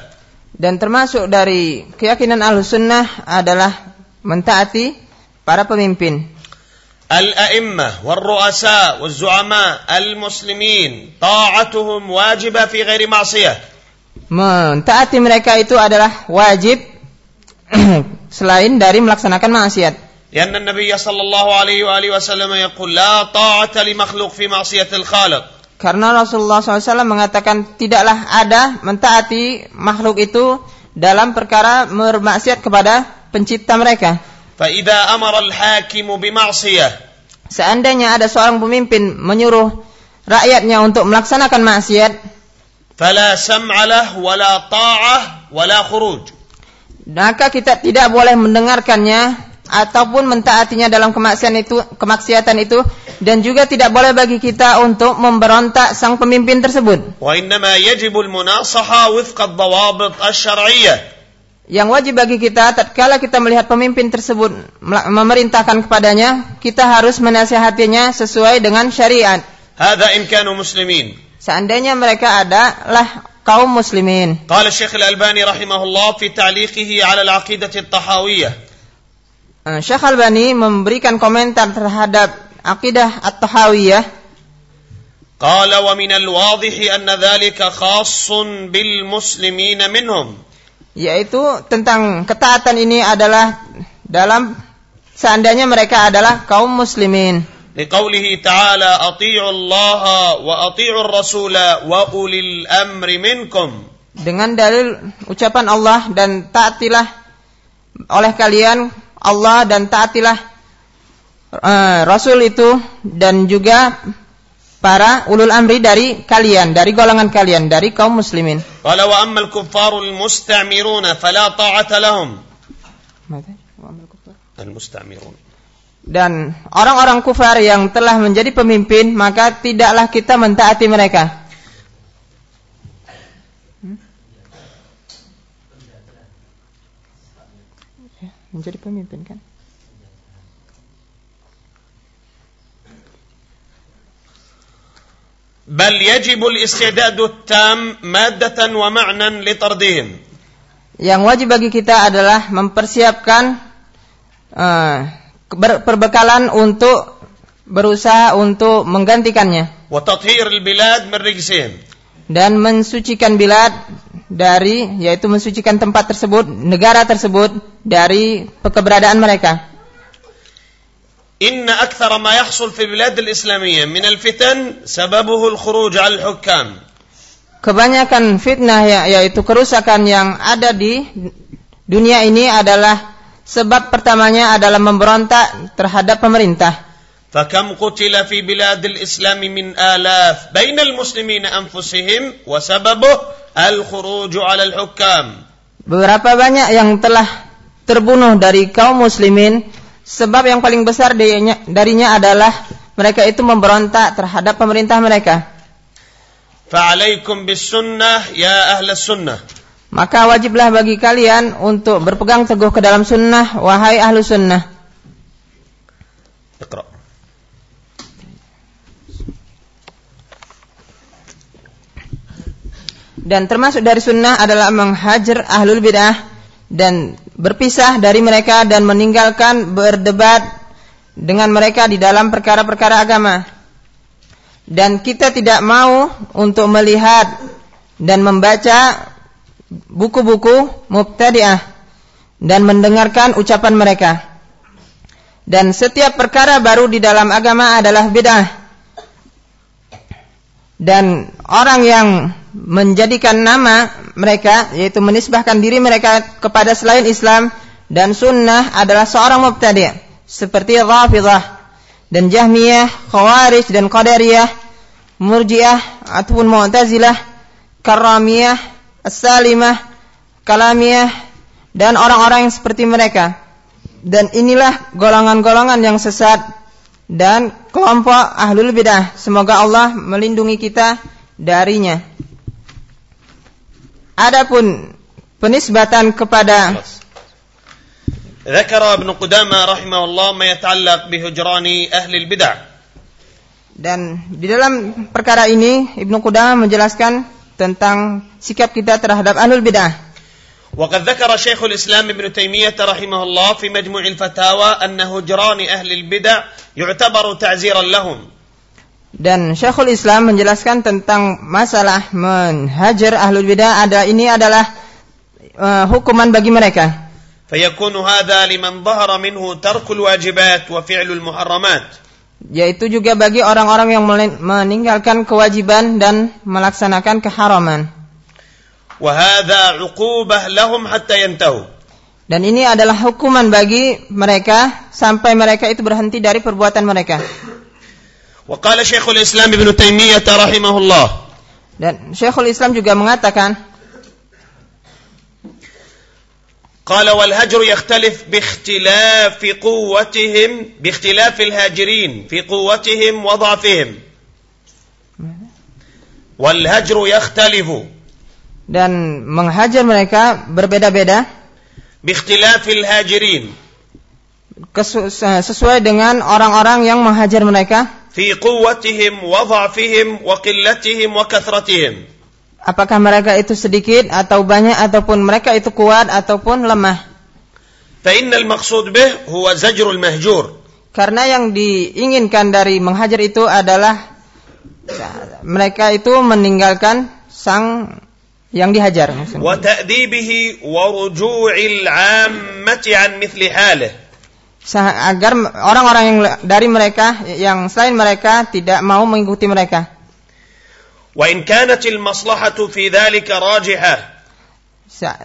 dan termasuk dari keyakinan ahlus sunnah adalah mentaati para pemimpin. الأئمة والرؤساء والزعماء المسلمين طاعتهم واجبة في غير معصية Mentaati mereka itu adalah wajib selain dari melaksanakan maksiat. لأن النبي صلى الله عليه وآله وسلم يقول لا طاعة لمخلوق في معصية الخالق Karena Rasulullah SAW mengatakan tidaklah ada mentaati makhluk itu dalam perkara bermaksiat kepada pencipta mereka. فإذا أمر الحاكم بمعصية Seandainya ada seorang pemimpin menyuruh rakyatnya untuk melaksanakan maksiat, فلا سمع له ولا طاعة ولا خروج maka kita tidak boleh mendengarkannya ataupun mentaatinya dalam kemaksiatan itu kemaksiatan itu dan juga tidak boleh bagi kita untuk memberontak sang pemimpin tersebut. Yang wajib bagi kita tatkala kita melihat pemimpin tersebut memerintahkan kepadanya, kita harus menasihatinya sesuai dengan syariat. Seandainya mereka ada, lah kaum muslimin. Qala Syekh Al-Albani rahimahullah fi ta'liqihi 'ala al-'aqidah at-tahawiyah Syekh Albani memberikan komentar terhadap akidah At-Tahawiyah قال ومن الواضح أن ذلك خاص بالمسلمين منهم yaitu tentang ketaatan ini adalah dalam seandainya mereka adalah kaum muslimin. لقوله تعالى أطيعوا الله وأطيعوا الرسول وأولي الأمر منكم dengan dalil ucapan Allah dan taatilah oleh kalian Allah dan taatilah uh, Rasul itu dan juga para ulul amri dari kalian, dari golongan kalian, dari kaum muslimin. Qala wa ammal kuffarul musta'miruna fala ta'ata lahum. Al-mustamirun. Dan orang-orang kufar yang telah menjadi pemimpin, maka tidaklah kita mentaati mereka. Menjadi pemimpin kan? بل يجب الاستعداد التام مادة ومعنى لطردهم Yang wajib bagi kita adalah mempersiapkan eh, ber- perbekalan untuk berusaha untuk menggantikannya وتطهير البلاد من رجسهم dan mensucikan bilad dari yaitu mensucikan tempat tersebut, negara tersebut dari keberadaan mereka. إن أكثر ما يحصل في البلاد الإسلامية من الفتن سببه الخروج على الحكام Kebanyakan fitnah ya, yaitu kerusakan yang ada di dunia ini adalah sebab pertamanya adalah memberontak terhadap pemerintah. فكم قتل في بلاد الإسلام من آلاف بين المسلمين أنفسهم وسببه الخروج على الحكام Beberapa banyak yang telah terbunuh dari kaum muslimin sebab yang paling besar darinya, darinya adalah mereka itu memberontak terhadap pemerintah mereka. فعليكم بالسنة يا أهل السنة Maka wajiblah bagi kalian untuk berpegang teguh ke dalam sunnah, wahai ahlu sunnah. اقرأ Dan termasuk dari sunnah adalah menghajar ahlul bid'ah dan berpisah dari mereka dan meninggalkan berdebat dengan mereka di dalam perkara-perkara agama. Dan kita tidak mau untuk melihat dan membaca buku-buku mubtadi'ah dan mendengarkan ucapan mereka. Dan setiap perkara baru di dalam agama adalah bid'ah. Dan orang yang menjadikan nama mereka yaitu menisbahkan diri mereka kepada selain Islam dan sunnah adalah seorang mubtadi' seperti Rafidah dan Jahmiyah, Khawarij dan Qadariyah, Murji'ah ataupun Mu'tazilah, Karramiyah, As-Salimah, Kalamiyah dan orang-orang yang seperti mereka. Dan inilah golongan-golongan yang sesat dan kelompok ahlul bidah. Semoga Allah melindungi kita darinya. Adapun penisbatan kepada خلاص. ذكر ابن قدامة رحمه الله ما يتعلق بهجران أهل البدع dan di dalam perkara ini Ibnu Qudamah menjelaskan tentang sikap kita terhadap ahlul bidah. وقد ذكر شيخ الإسلام ابن تيمية رحمه الله في مجموع الفتاوى أن هجران أهل البدع يعتبر تعزيرا لهم Dan Syekhul Islam menjelaskan tentang masalah menhajar ahlul bidah ada ini adalah uh, hukuman bagi mereka. فيكون هذا لمن ظهر منه ترك الواجبات وفعل المحرمات Yaitu juga bagi orang-orang yang melen- meninggalkan kewajiban dan melaksanakan keharaman. وهذا عقوبة لهم حتى ينتهوا Dan ini adalah hukuman bagi mereka sampai mereka itu berhenti dari perbuatan mereka. Waqala Syekhul ابن Ibn رحمه الله. Dan Syekhul Islam juga mengatakan قال والهجر يختلف باختلاف قوتهم باختلاف الهاجرين في قوتهم وضعفهم. والهجر يختلف. dan menghajar mereka berbeda-beda باختلاف الهاجرين. sesuai dengan orang-orang yang menghajar mereka. في قوتهم وضعفهم وقلتهم وكثرتهم Apakah mereka itu sedikit atau banyak ataupun mereka itu kuat ataupun lemah? فإن المقصود به هو زجر المهجور Karena yang diinginkan dari menghajar itu adalah mereka itu meninggalkan sang yang dihajar. maksudnya. وتأديبه ورجوع العامة عن مثل حاله Sa- agar orang-orang yang dari mereka yang selain mereka tidak mau mengikuti mereka. Wa in kanatil maslahatu fi dzalika.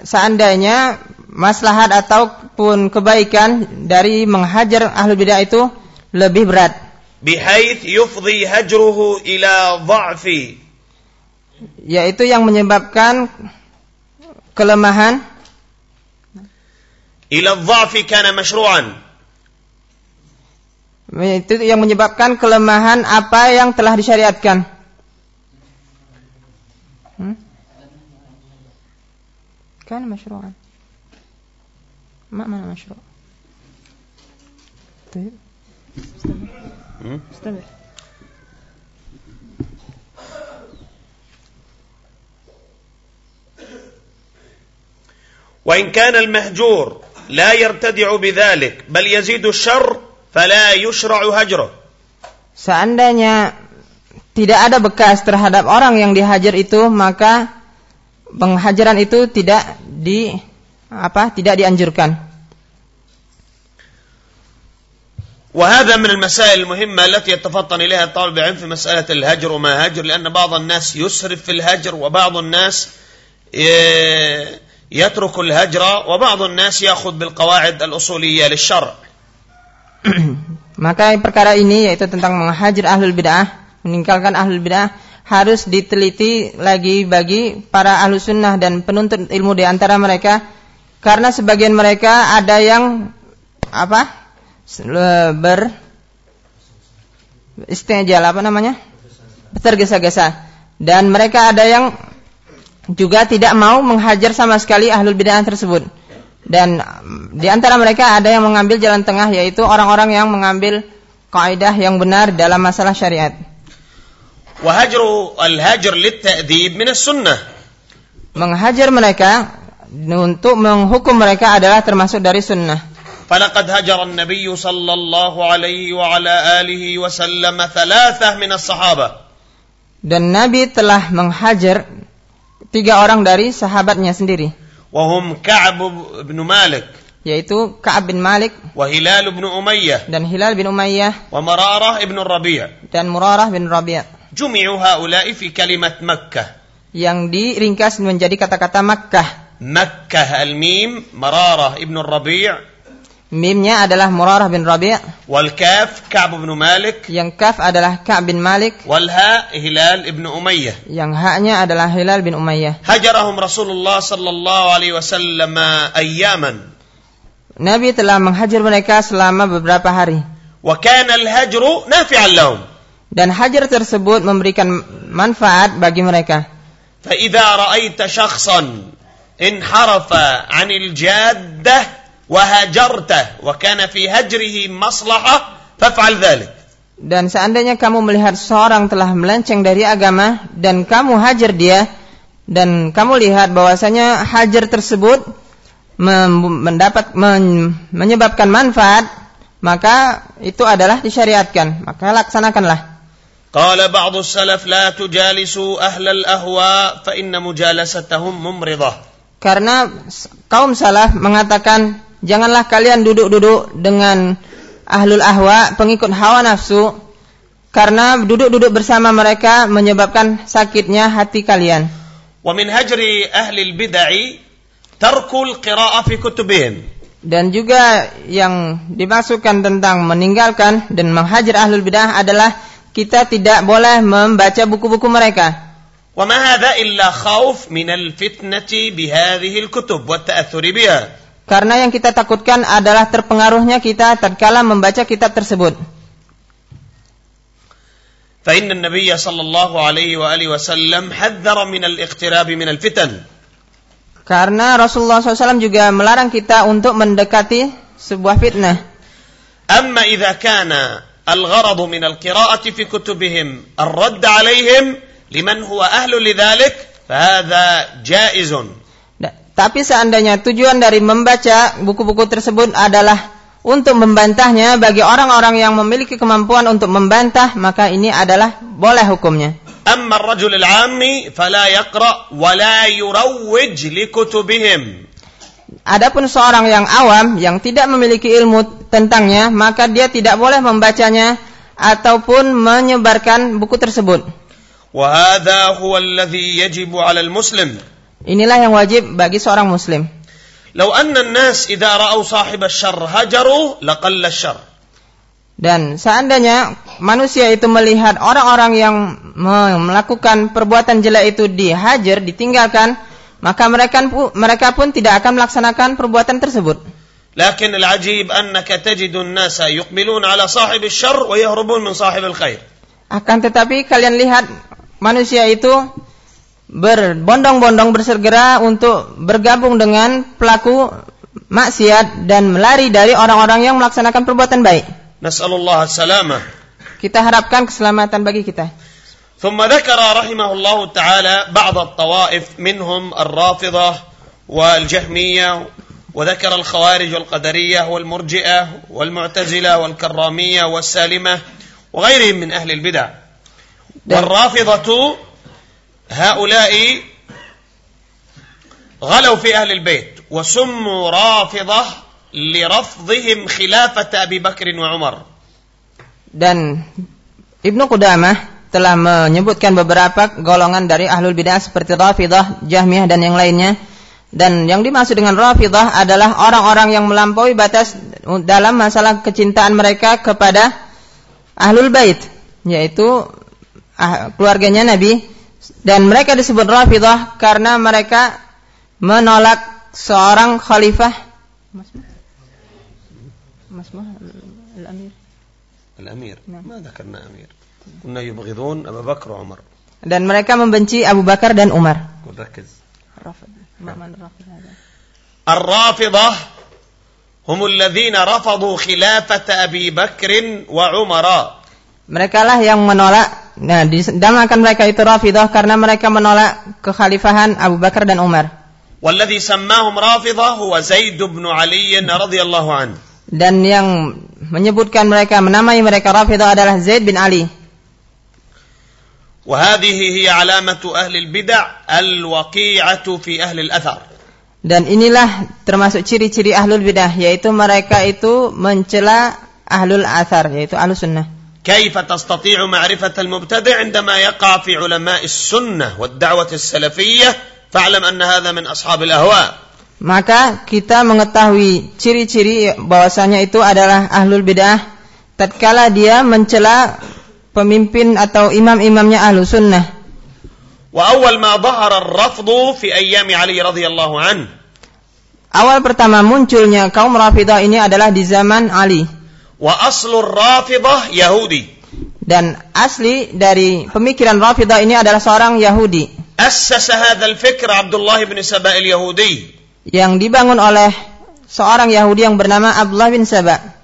Seandainya maslahat ataupun kebaikan dari menghajar ahlu bidah itu lebih berat. Bihaith yufdi hajruhu ila dha'fi. Yaitu yang menyebabkan kelemahan ila dha'fi kana mashru'an itu yang menyebabkan kelemahan apa yang telah disyariatkan. Hmm? Kan masyru'an. Ma mana masyru'? طيب Hmm? استمر وإن كان المهجور لا يرتدع بذلك بل يزيد الشر فلا يشرع هجره Seandainya tidak ada bekas terhadap orang yang dihajar itu, maka penghajaran itu tidak di apa? tidak dianjurkan. وهذا من المسائل المهمة التي يتفطن إليها طالب العلم في مسألة الهجر وما هجر لأن بعض الناس يسرف في الهجر وبعض الناس يترك الهجر وبعض الناس يأخذ بالقواعد الأصولية للشرع Maka perkara ini yaitu tentang menghajar ahlul bid'ah, meninggalkan ahlul bid'ah harus diteliti lagi bagi para ahlu sunnah dan penuntut ilmu di antara mereka. Karena sebagian mereka ada yang apa ber istinjal apa namanya? Tergesa-gesa. Dan mereka ada yang juga tidak mau menghajar sama sekali ahlul bid'ah tersebut dan mm, di antara mereka ada yang mengambil jalan tengah yaitu orang-orang yang mengambil kaidah yang benar dalam masalah syariat. وهجر الهجر للتأديب من السنة Menghajar mereka untuk menghukum mereka adalah termasuk dari sunnah. فلقد هجر النبي صلى الله عليه وعلى آله وسلم ثلاثة من الصحابة Dan Nabi telah menghajar tiga orang dari sahabatnya sendiri, وهم كعب بن مالك yaitu Ka'ab bin Malik وهلال بن أمية dan Hilal bin Umayyah ومرارة بن الربيع dan Murarah bin Rabi' جمعوا هؤلاء في كلمة مكة yang diringkas menjadi kata-kata Makkah. مكة الميم مرارة ابن الربيع Mimnya adalah Murarah bin Rabi' wal kaf Ka'b bin Malik. Yang kaf adalah Ka'b bin Malik. Wal ha Hilal bin Umayyah. Yang Hanya adalah Hilal bin Umayyah. Hajarahum Rasulullah sallallahu alaihi wasallam uh, ayyaman. Nabi telah menghajar mereka selama beberapa hari. Wa kana al hajru nafi'an lahum. Dan hajar tersebut memberikan manfaat bagi mereka. Fa idza ra'aita shakhsan inharafa 'anil jaddah وهجرته وكان في هجره مصلحة فافعل ذلك Dan seandainya kamu melihat seorang telah melenceng dari agama dan kamu hajar dia dan kamu lihat bahwasanya hajar tersebut mem- mendapat men- menyebabkan manfaat, maka itu adalah disyariatkan. Maka laksanakanlah. قال بعض السلف لا تجالسوا أهل الأهواء فإن مجالستهم ممرضة Karena s- kaum salaf mengatakan janganlah kalian duduk-duduk dengan ahlul ahwa, pengikut hawa nafsu, karena duduk-duduk bersama mereka menyebabkan sakitnya hati kalian. ومن هجر أهل البدع ترك القراءة في كتبهم Dan juga yang dimaksudkan tentang meninggalkan dan menghajar ahlul bidah adalah kita tidak boleh membaca buku-buku mereka. وما هذا إلا خوف من الفتنة بهذه الكتب والتأثر بها Karena yang kita takutkan adalah terpengaruhnya kita tatkala membaca kitab tersebut. فإن النبي صلى الله عليه وآله وسلم حذر من الاقتراب من الفتن Karena Rasulullah SAW juga melarang kita untuk mendekati sebuah fitnah. أما إذا كان الغرض من القراءة في كتبهم الرد عليهم لمن هو أهل لذلك فهذا جائز Da- Tapi seandainya tujuan dari membaca buku-buku tersebut adalah untuk membantahnya bagi orang-orang yang memiliki kemampuan untuk membantah, maka ini adalah boleh hukumnya. أما الرجل العامي فلا يقرأ ولا يروج لكتبهم Adapun seorang yang awam yang tidak memiliki ilmu tentangnya, maka dia tidak boleh membacanya ataupun menyebarkan buku tersebut. وهذا هو الذي يجب على المسلم Inilah yang wajib bagi seorang muslim. لو أن الناس إذا رأوا صاحب الشر هجروا لقل الشر Dan seandainya manusia itu melihat orang-orang yang me- melakukan perbuatan jelek itu dihajar, ditinggalkan, maka mereka pu- mereka pun tidak akan melaksanakan perbuatan tersebut. لكن العجيب أنك تجد الناس يقبلون على صاحب الشر ويهربون من صاحب الخير Akan tetapi kalian lihat manusia itu berbondong-bondong bersegera untuk bergabung dengan pelaku maksiat dan melari dari orang-orang yang melaksanakan perbuatan baik. نسأل الله السلامة Kita harapkan keselamatan bagi kita. ثم ذكر رحمه الله تعالى بعض الطوائف منهم الرافضة والجهمية وذكر الخوارج والقدرية والمرجئة والمعتزلة والكرامية والسالمة وغيرهم من أهل البدع والرافضة هؤلاء غلوا في أهل البيت وسموا رافضة لرفضهم خلافة أبي بكر وعمر Dan Ibnu Qudamah telah menyebutkan beberapa golongan dari ahlul bidah seperti Rafidah, Jahmiyah dan yang lainnya. Dan yang dimaksud dengan Rafidah adalah orang-orang yang melampaui batas dalam masalah kecintaan mereka kepada ahlul bait, yaitu ah, keluarganya Nabi. Dan mereka disebut Rafidah karena mereka menolak seorang khalifah. Mas Mas Al-Amir. الأمير نعم. ما ذكرنا أمير كنا يبغضون أبا بكر وعمر Dan mereka membenci Abu Bakar dan Umar. ونركز الرافضة هم الذين رفضوا خلافة أبي بكر وعمر Mereka lah yang menolak. Nah, dinamakan mereka itu Rafidah karena mereka menolak kekhalifahan Abu Bakar dan Umar. والذي سماهم رافضة هو زيد بن علي رضي الله عنه Dan yang menyebutkan mereka, menamai mereka Rafidah adalah Zaid bin Ali. وهذه هي علامة أهل البدع الوقيعة في أهل الأثر Dan inilah termasuk ciri-ciri ahlul bidah, yaitu mereka itu mencela ahlul athar, yaitu ahlus sunnah. كيف تستطيع معرفة المبتدع عندما يقع في علماء السنة والدعوة السلفية فاعلم أن هذا من أصحاب الأهواء Maka kita mengetahui ciri-ciri bahwasanya itu adalah ahlul bidah tatkala dia mencela pemimpin atau imam-imamnya ahlu sunnah. وأول ما ظهر الرفض في أيام علي رضي الله عنه Awal pertama munculnya kaum Rafidah ini adalah di zaman Ali Wa aslur rafidah Yahudi. Dan asli dari pemikiran Rafidah ini adalah seorang Yahudi. Assasa hadzal fikr Abdullah bin Saba al-Yahudi. Yang dibangun oleh seorang Yahudi yang bernama Abdullah bin Saba.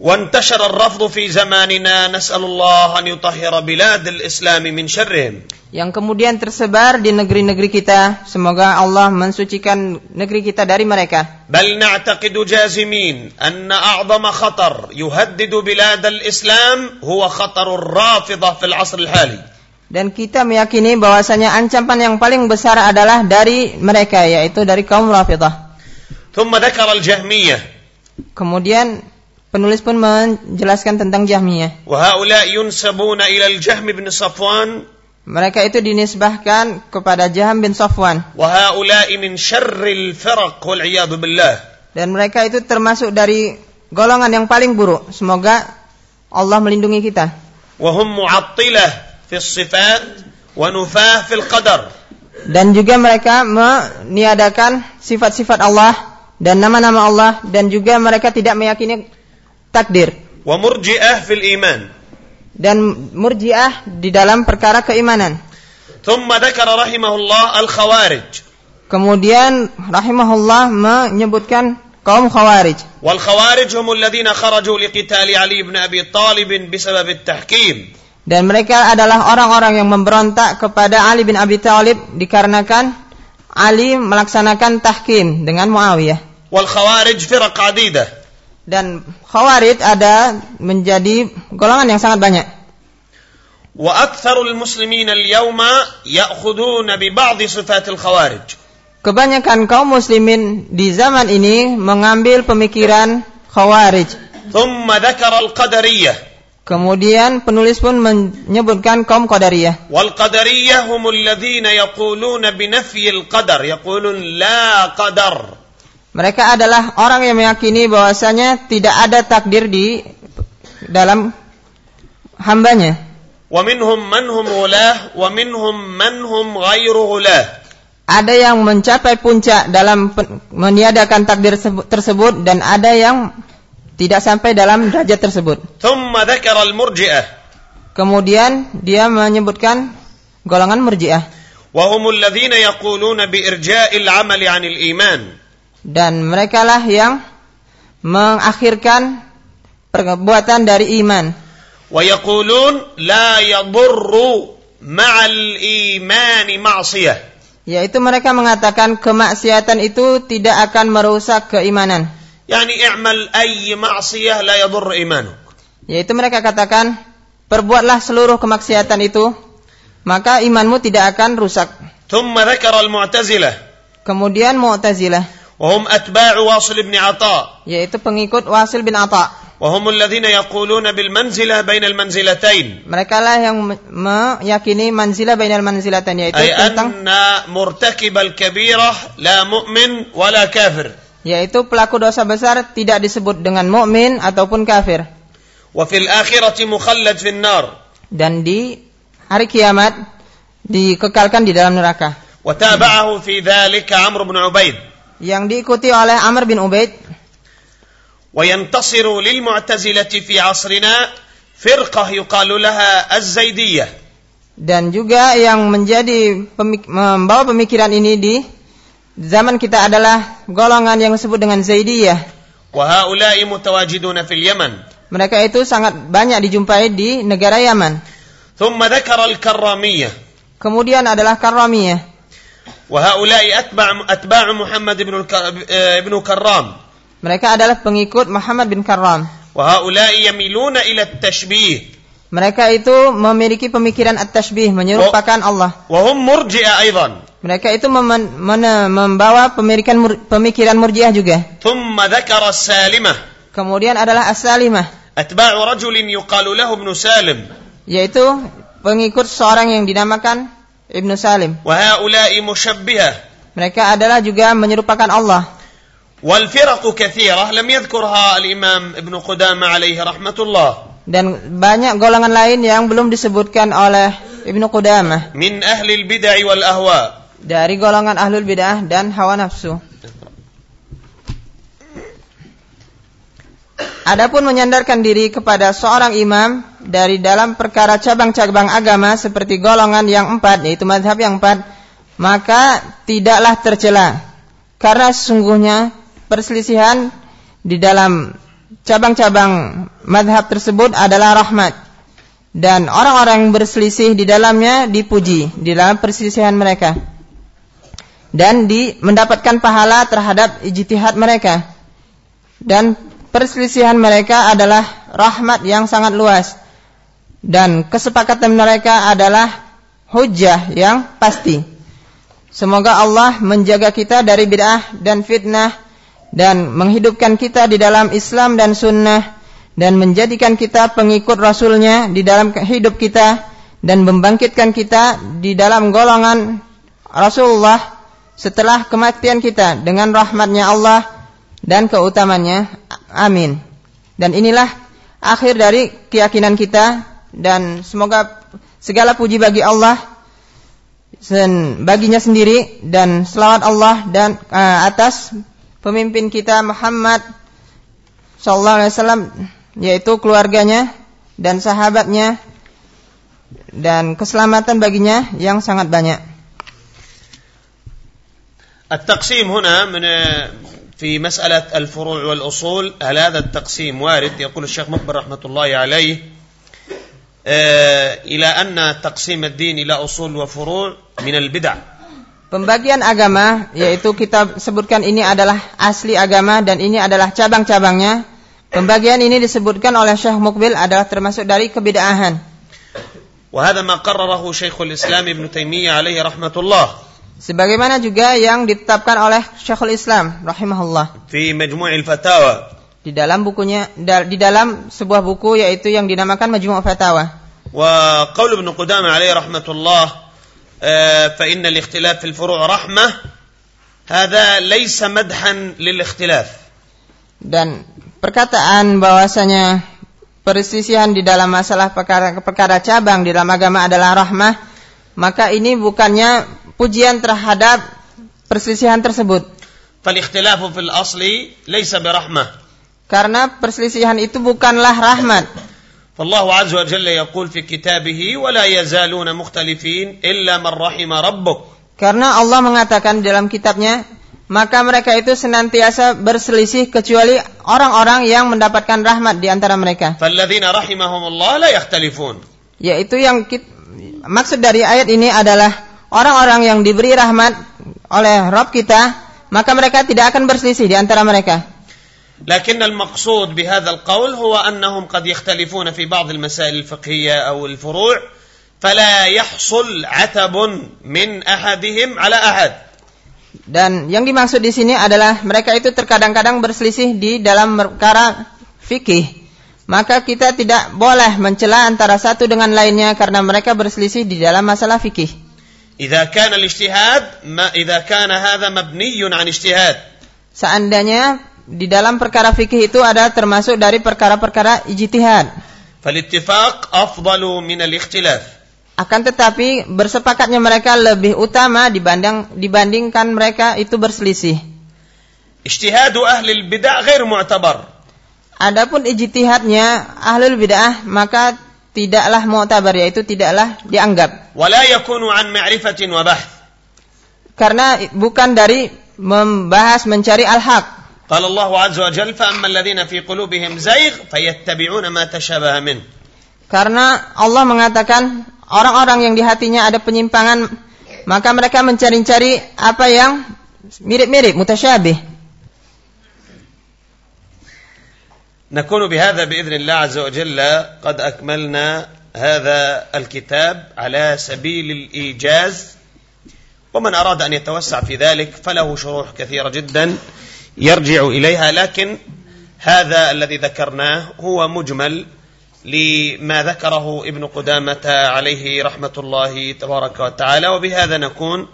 وانتشر الرفض في زماننا نسأل الله أن يطهر بلاد الإسلام من شرهم yang kemudian tersebar di negeri-negeri kita. Semoga Allah mensucikan negeri kita dari mereka. بل نعتقد جازمين أن أعظم خطر يهدد بلاد الإسلام هو خطر الرافضة في العصر الحالي Dan kita meyakini bahwasanya ancaman yang paling besar adalah dari mereka, yaitu dari kaum Rafidah. ثم ذكر الجهمية Kemudian penulis pun menjelaskan tentang Jahmiyah. وهؤلاء ينسبون إلى الجهم بن صفوان Mereka itu dinisbahkan kepada Jaham bin Safwan. وهؤلاء من شر الفرق والعياذ بالله Dan mereka itu termasuk dari golongan yang paling buruk. Semoga Allah melindungi kita. وهم معطلة في الصفات ونفاه في القدر Dan juga mereka meniadakan sifat-sifat Allah dan nama-nama Allah dan juga mereka tidak meyakini takdir. Wa murji'ah fil iman. Dan murji'ah di dalam perkara keimanan. Thumma dzakara rahimahullah al khawarij. Kemudian rahimahullah menyebutkan kaum khawarij. Wal khawarij hum alladziina kharaju liqitali Ali ibn Abi Talib bisabab at-tahkim. Dan mereka adalah orang-orang yang memberontak kepada Ali bin Abi Thalib dikarenakan Ali melaksanakan tahkim dengan Muawiyah. Wal khawarij firaq adidah dan khawarid ada menjadi golongan yang sangat banyak. Wa aktsarul muslimin al-yawma ya'khuduna bi ba'd sifat al-khawarij. Kebanyakan kaum muslimin di zaman ini mengambil pemikiran khawarij. Thumma dzakara al-qadariyah. Kemudian penulis pun menyebutkan kaum Qadariyah. Wal Qadariyah humul ladzina yaquluna bi nafyi al-qadar, yaqulun la qadar. Mereka adalah orang yang meyakini bahwasanya tidak ada takdir di dalam hambanya. ومنهم من هم غلاه ومنهم من هم غير غلاه Ada yang mencapai puncak dalam pen- meniadakan takdir tersebut- tersebut dan ada yang tidak sampai dalam derajat tersebut. ثم ذكر المرجئة Kemudian dia menyebutkan golongan murjiah وهم الذين يقولون بإرجاء العمل عن الإيمان dan mereka lah yang mengakhirkan perbuatan dari iman ويقولون لا يضر مع الإيمان معصية yaitu mereka mengatakan kemaksiatan itu tidak akan merusak keimanan يعني اعمل أي معصية لا يضر إيمانك yaitu mereka katakan perbuatlah seluruh kemaksiatan itu maka imanmu tidak akan rusak ثم ذكر المعتزلة kemudian Mu'tazilah وهم أتباع واصل بن عطاء yaitu pengikut Wasil bin Atha وهم الذين يقولون بالمنزلة بين المنزلتين mereka lah yang me- meyakini manzilah bainal manzilatan yaitu أي tentang أن مرتكب الكبيرة لا مؤمن ولا كافر yaitu pelaku dosa besar tidak disebut dengan mukmin ataupun kafir وفي الآخرة مخلد في النار dan di hari kiamat dikekalkan di dalam neraka وتابعه في ذلك عمرو بن عبيد yang diikuti oleh Amr bin Ubaid وينتصر للمعتزلة في عصرنا فرقة يقال لها الزيدية dan juga yang menjadi pemik- membawa pemikiran ini di zaman kita adalah golongan yang disebut dengan Zaidiyah. وهؤلاء متواجدون في اليمن Mereka itu sangat banyak dijumpai di negara Yaman. ثم ذكر الكرامية Kemudian adalah Karramiyah. وهؤلاء أتباع أتباع محمد بن الك- ابن كرام Mereka adalah pengikut Muhammad bin Karram. وهؤلاء يميلون إلى التشبيه Mereka itu memiliki pemikiran at-tashbih, menyerupakan Allah. وهم مرجئة أيضا Mereka itu memen- mene- membawa pemikiran mur- pemikiran murjiah juga. ثم ذكر السالمة Kemudian adalah as-salimah, أتباع رجل يقال له ابن سالم yaitu pengikut seorang yang dinamakan Ibnu Salim. وهؤلاء مشبهة Mereka adalah juga menyerupakan Allah. والفرق كثيرة لم يذكرها الإمام ابن قدامة عليه رحمة الله Dan banyak golongan lain yang belum disebutkan oleh Ibnu Qudamah من أهل البدع والأهواء dari golongan ahlul bidah dan hawa nafsu. Adapun menyandarkan diri kepada seorang imam dari dalam perkara cabang-cabang agama seperti golongan yang empat, yaitu madhab yang empat, maka tidaklah tercela. Karena sesungguhnya perselisihan di dalam cabang-cabang madhab tersebut adalah rahmat. Dan orang-orang yang berselisih di dalamnya dipuji di dalam perselisihan mereka. Dan di mendapatkan pahala terhadap ijtihad mereka. Dan perselisihan mereka adalah rahmat yang sangat luas. Dan kesepakatan mereka adalah hujah yang pasti. Semoga Allah menjaga kita dari bid'ah dan fitnah dan menghidupkan kita di dalam Islam dan sunnah dan menjadikan kita pengikut Rasulnya di dalam hidup kita dan membangkitkan kita di dalam golongan Rasulullah setelah kematian kita dengan rahmatnya Allah dan keutamannya. Amin. Dan inilah akhir dari keyakinan kita dan semoga segala puji bagi Allah dan baginya sendiri dan selawat Allah dan uh, atas pemimpin kita Muhammad sallallahu alaihi wasallam yaitu keluarganya dan sahabatnya dan keselamatan baginya yang sangat banyak. التقسيم هنا من في مسألة الفروع والأصول هل هذا التقسيم وارد يقول الشيخ مقبل رحمة الله عليه آه، إلى أن تقسيم الدين إلى أصول وفروع من البدع Pembagian agama yaitu kita sebutkan ini adalah asli agama dan ini adalah cabang-cabangnya. Pembagian ini disebutkan oleh Syekh Mukbil adalah termasuk dari kebidaahan. وهذا ما قرره شيخ الإسلام ابن تيمية عليه رحمة الله sebagaimana juga yang ditetapkan oleh Syekhul Islam rahimahullah. Di majmu'il fatawa di dalam bukunya di dalam sebuah buku yaitu yang dinamakan Majmu' Fatawa wa qaul Ibnu Qudamah alaihi rahmatullah eh, fa inna al-ikhtilaf fil furu' rahmah Hadza laysa madhan lil ikhtilaf dan perkataan bahwasanya perselisihan di dalam masalah perkara perkara cabang di dalam agama adalah rahmah maka ini bukannya pujian terhadap perselisihan tersebut. فالاختلاف في الأصل ليس برحمة Karena perselisihan itu bukanlah rahmat. فالله عز وجل يقول في كتابه ولا يزالون مختلفين إلا من رحم ربك Karena Allah mengatakan dalam kitabnya, maka mereka itu senantiasa berselisih kecuali orang-orang yang mendapatkan rahmat di antara mereka. فالذين رحمهم الله لا يختلفون Yaitu yang kit- maksud dari ayat ini adalah orang-orang yang diberi rahmat oleh Rob kita, maka mereka tidak akan berselisih di antara mereka. لكن المقصود بهذا القول هو أنهم قد يختلفون في بعض المسائل الفقهية أو الفروع فلا يحصل عتب من أحدهم على أحد Dan yang dimaksud di sini adalah mereka itu terkadang-kadang berselisih di dalam perkara fikih. Maka kita tidak boleh mencela antara satu dengan lainnya karena mereka berselisih di dalam masalah fikih. إذا كان الاجتهاد ما إذا كان هذا مبني عن اجتهاد Seandainya di dalam perkara fikih itu ada termasuk dari perkara-perkara ijtihad. فالاتفاق أفضل من الاختلاف Akan tetapi bersepakatnya mereka lebih utama dibanding dibandingkan mereka itu berselisih. اجتهاد أهل البدع غير معتبر Adapun ijtihadnya ahlul bid'ah maka tidaklah mu'tabar yaitu tidaklah dianggap ولا يكون عن معرفة وبحث karena bukan dari membahas mencari al-haq. قال الله عز وجل فأما الذين في قلوبهم زيغ فيتبعون ما تشابه منه Karena Allah mengatakan orang-orang yang di hatinya ada penyimpangan maka mereka mencari-cari apa yang mirip-mirip mutasyabih. نكون بهذا بإذن الله عز وجل قد أكملنا هذا الكتاب على سبيل الإيجاز ومن أراد أن يتوسع في ذلك فله شروح كثيرة جدا يرجع إليها لكن هذا الذي ذكرناه هو مجمل لما ذكره ابن قدامة عليه رحمة الله تبارك وتعالى وبهذا نكون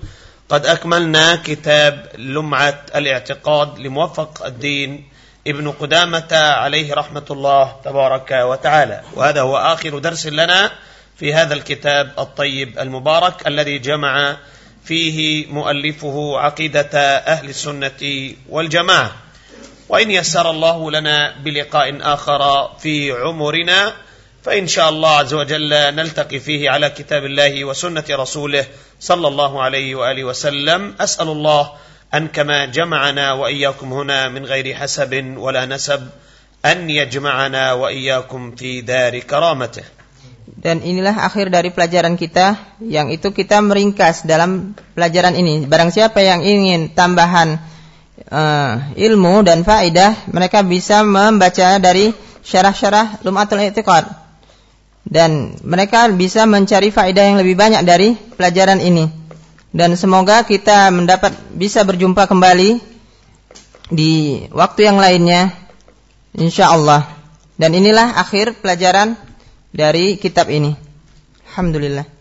قد أكملنا كتاب لمعة الاعتقاد لموفق الدين ابن قدامة عليه رحمة الله تبارك وتعالى. وهذا هو آخر درس لنا في هذا الكتاب الطيب المبارك الذي جمع فيه مؤلفه عقيدة أهل السنة والجماعة. وإن يسر الله لنا بلقاء آخر في عمرنا فإن شاء الله عز وجل نلتقي فيه على كتاب الله وسنة رسوله صلى الله عليه وآله وسلم. أسأل الله أن كما جمعنا وإياكم هنا من غير حسب ولا نسب أن يجمعنا وإياكم في دار كرامته Dan inilah akhir dari pelajaran kita yang itu kita meringkas dalam pelajaran ini. Barang siapa yang ingin tambahan uh, ilmu dan faidah, mereka bisa membaca dari syarah-syarah Lum'atul I'tiqad. Dan mereka bisa mencari faidah yang lebih banyak dari pelajaran ini. Dan semoga kita mendapat bisa berjumpa kembali di waktu yang lainnya insya Allah. Dan inilah akhir pelajaran dari kitab ini. Alhamdulillah.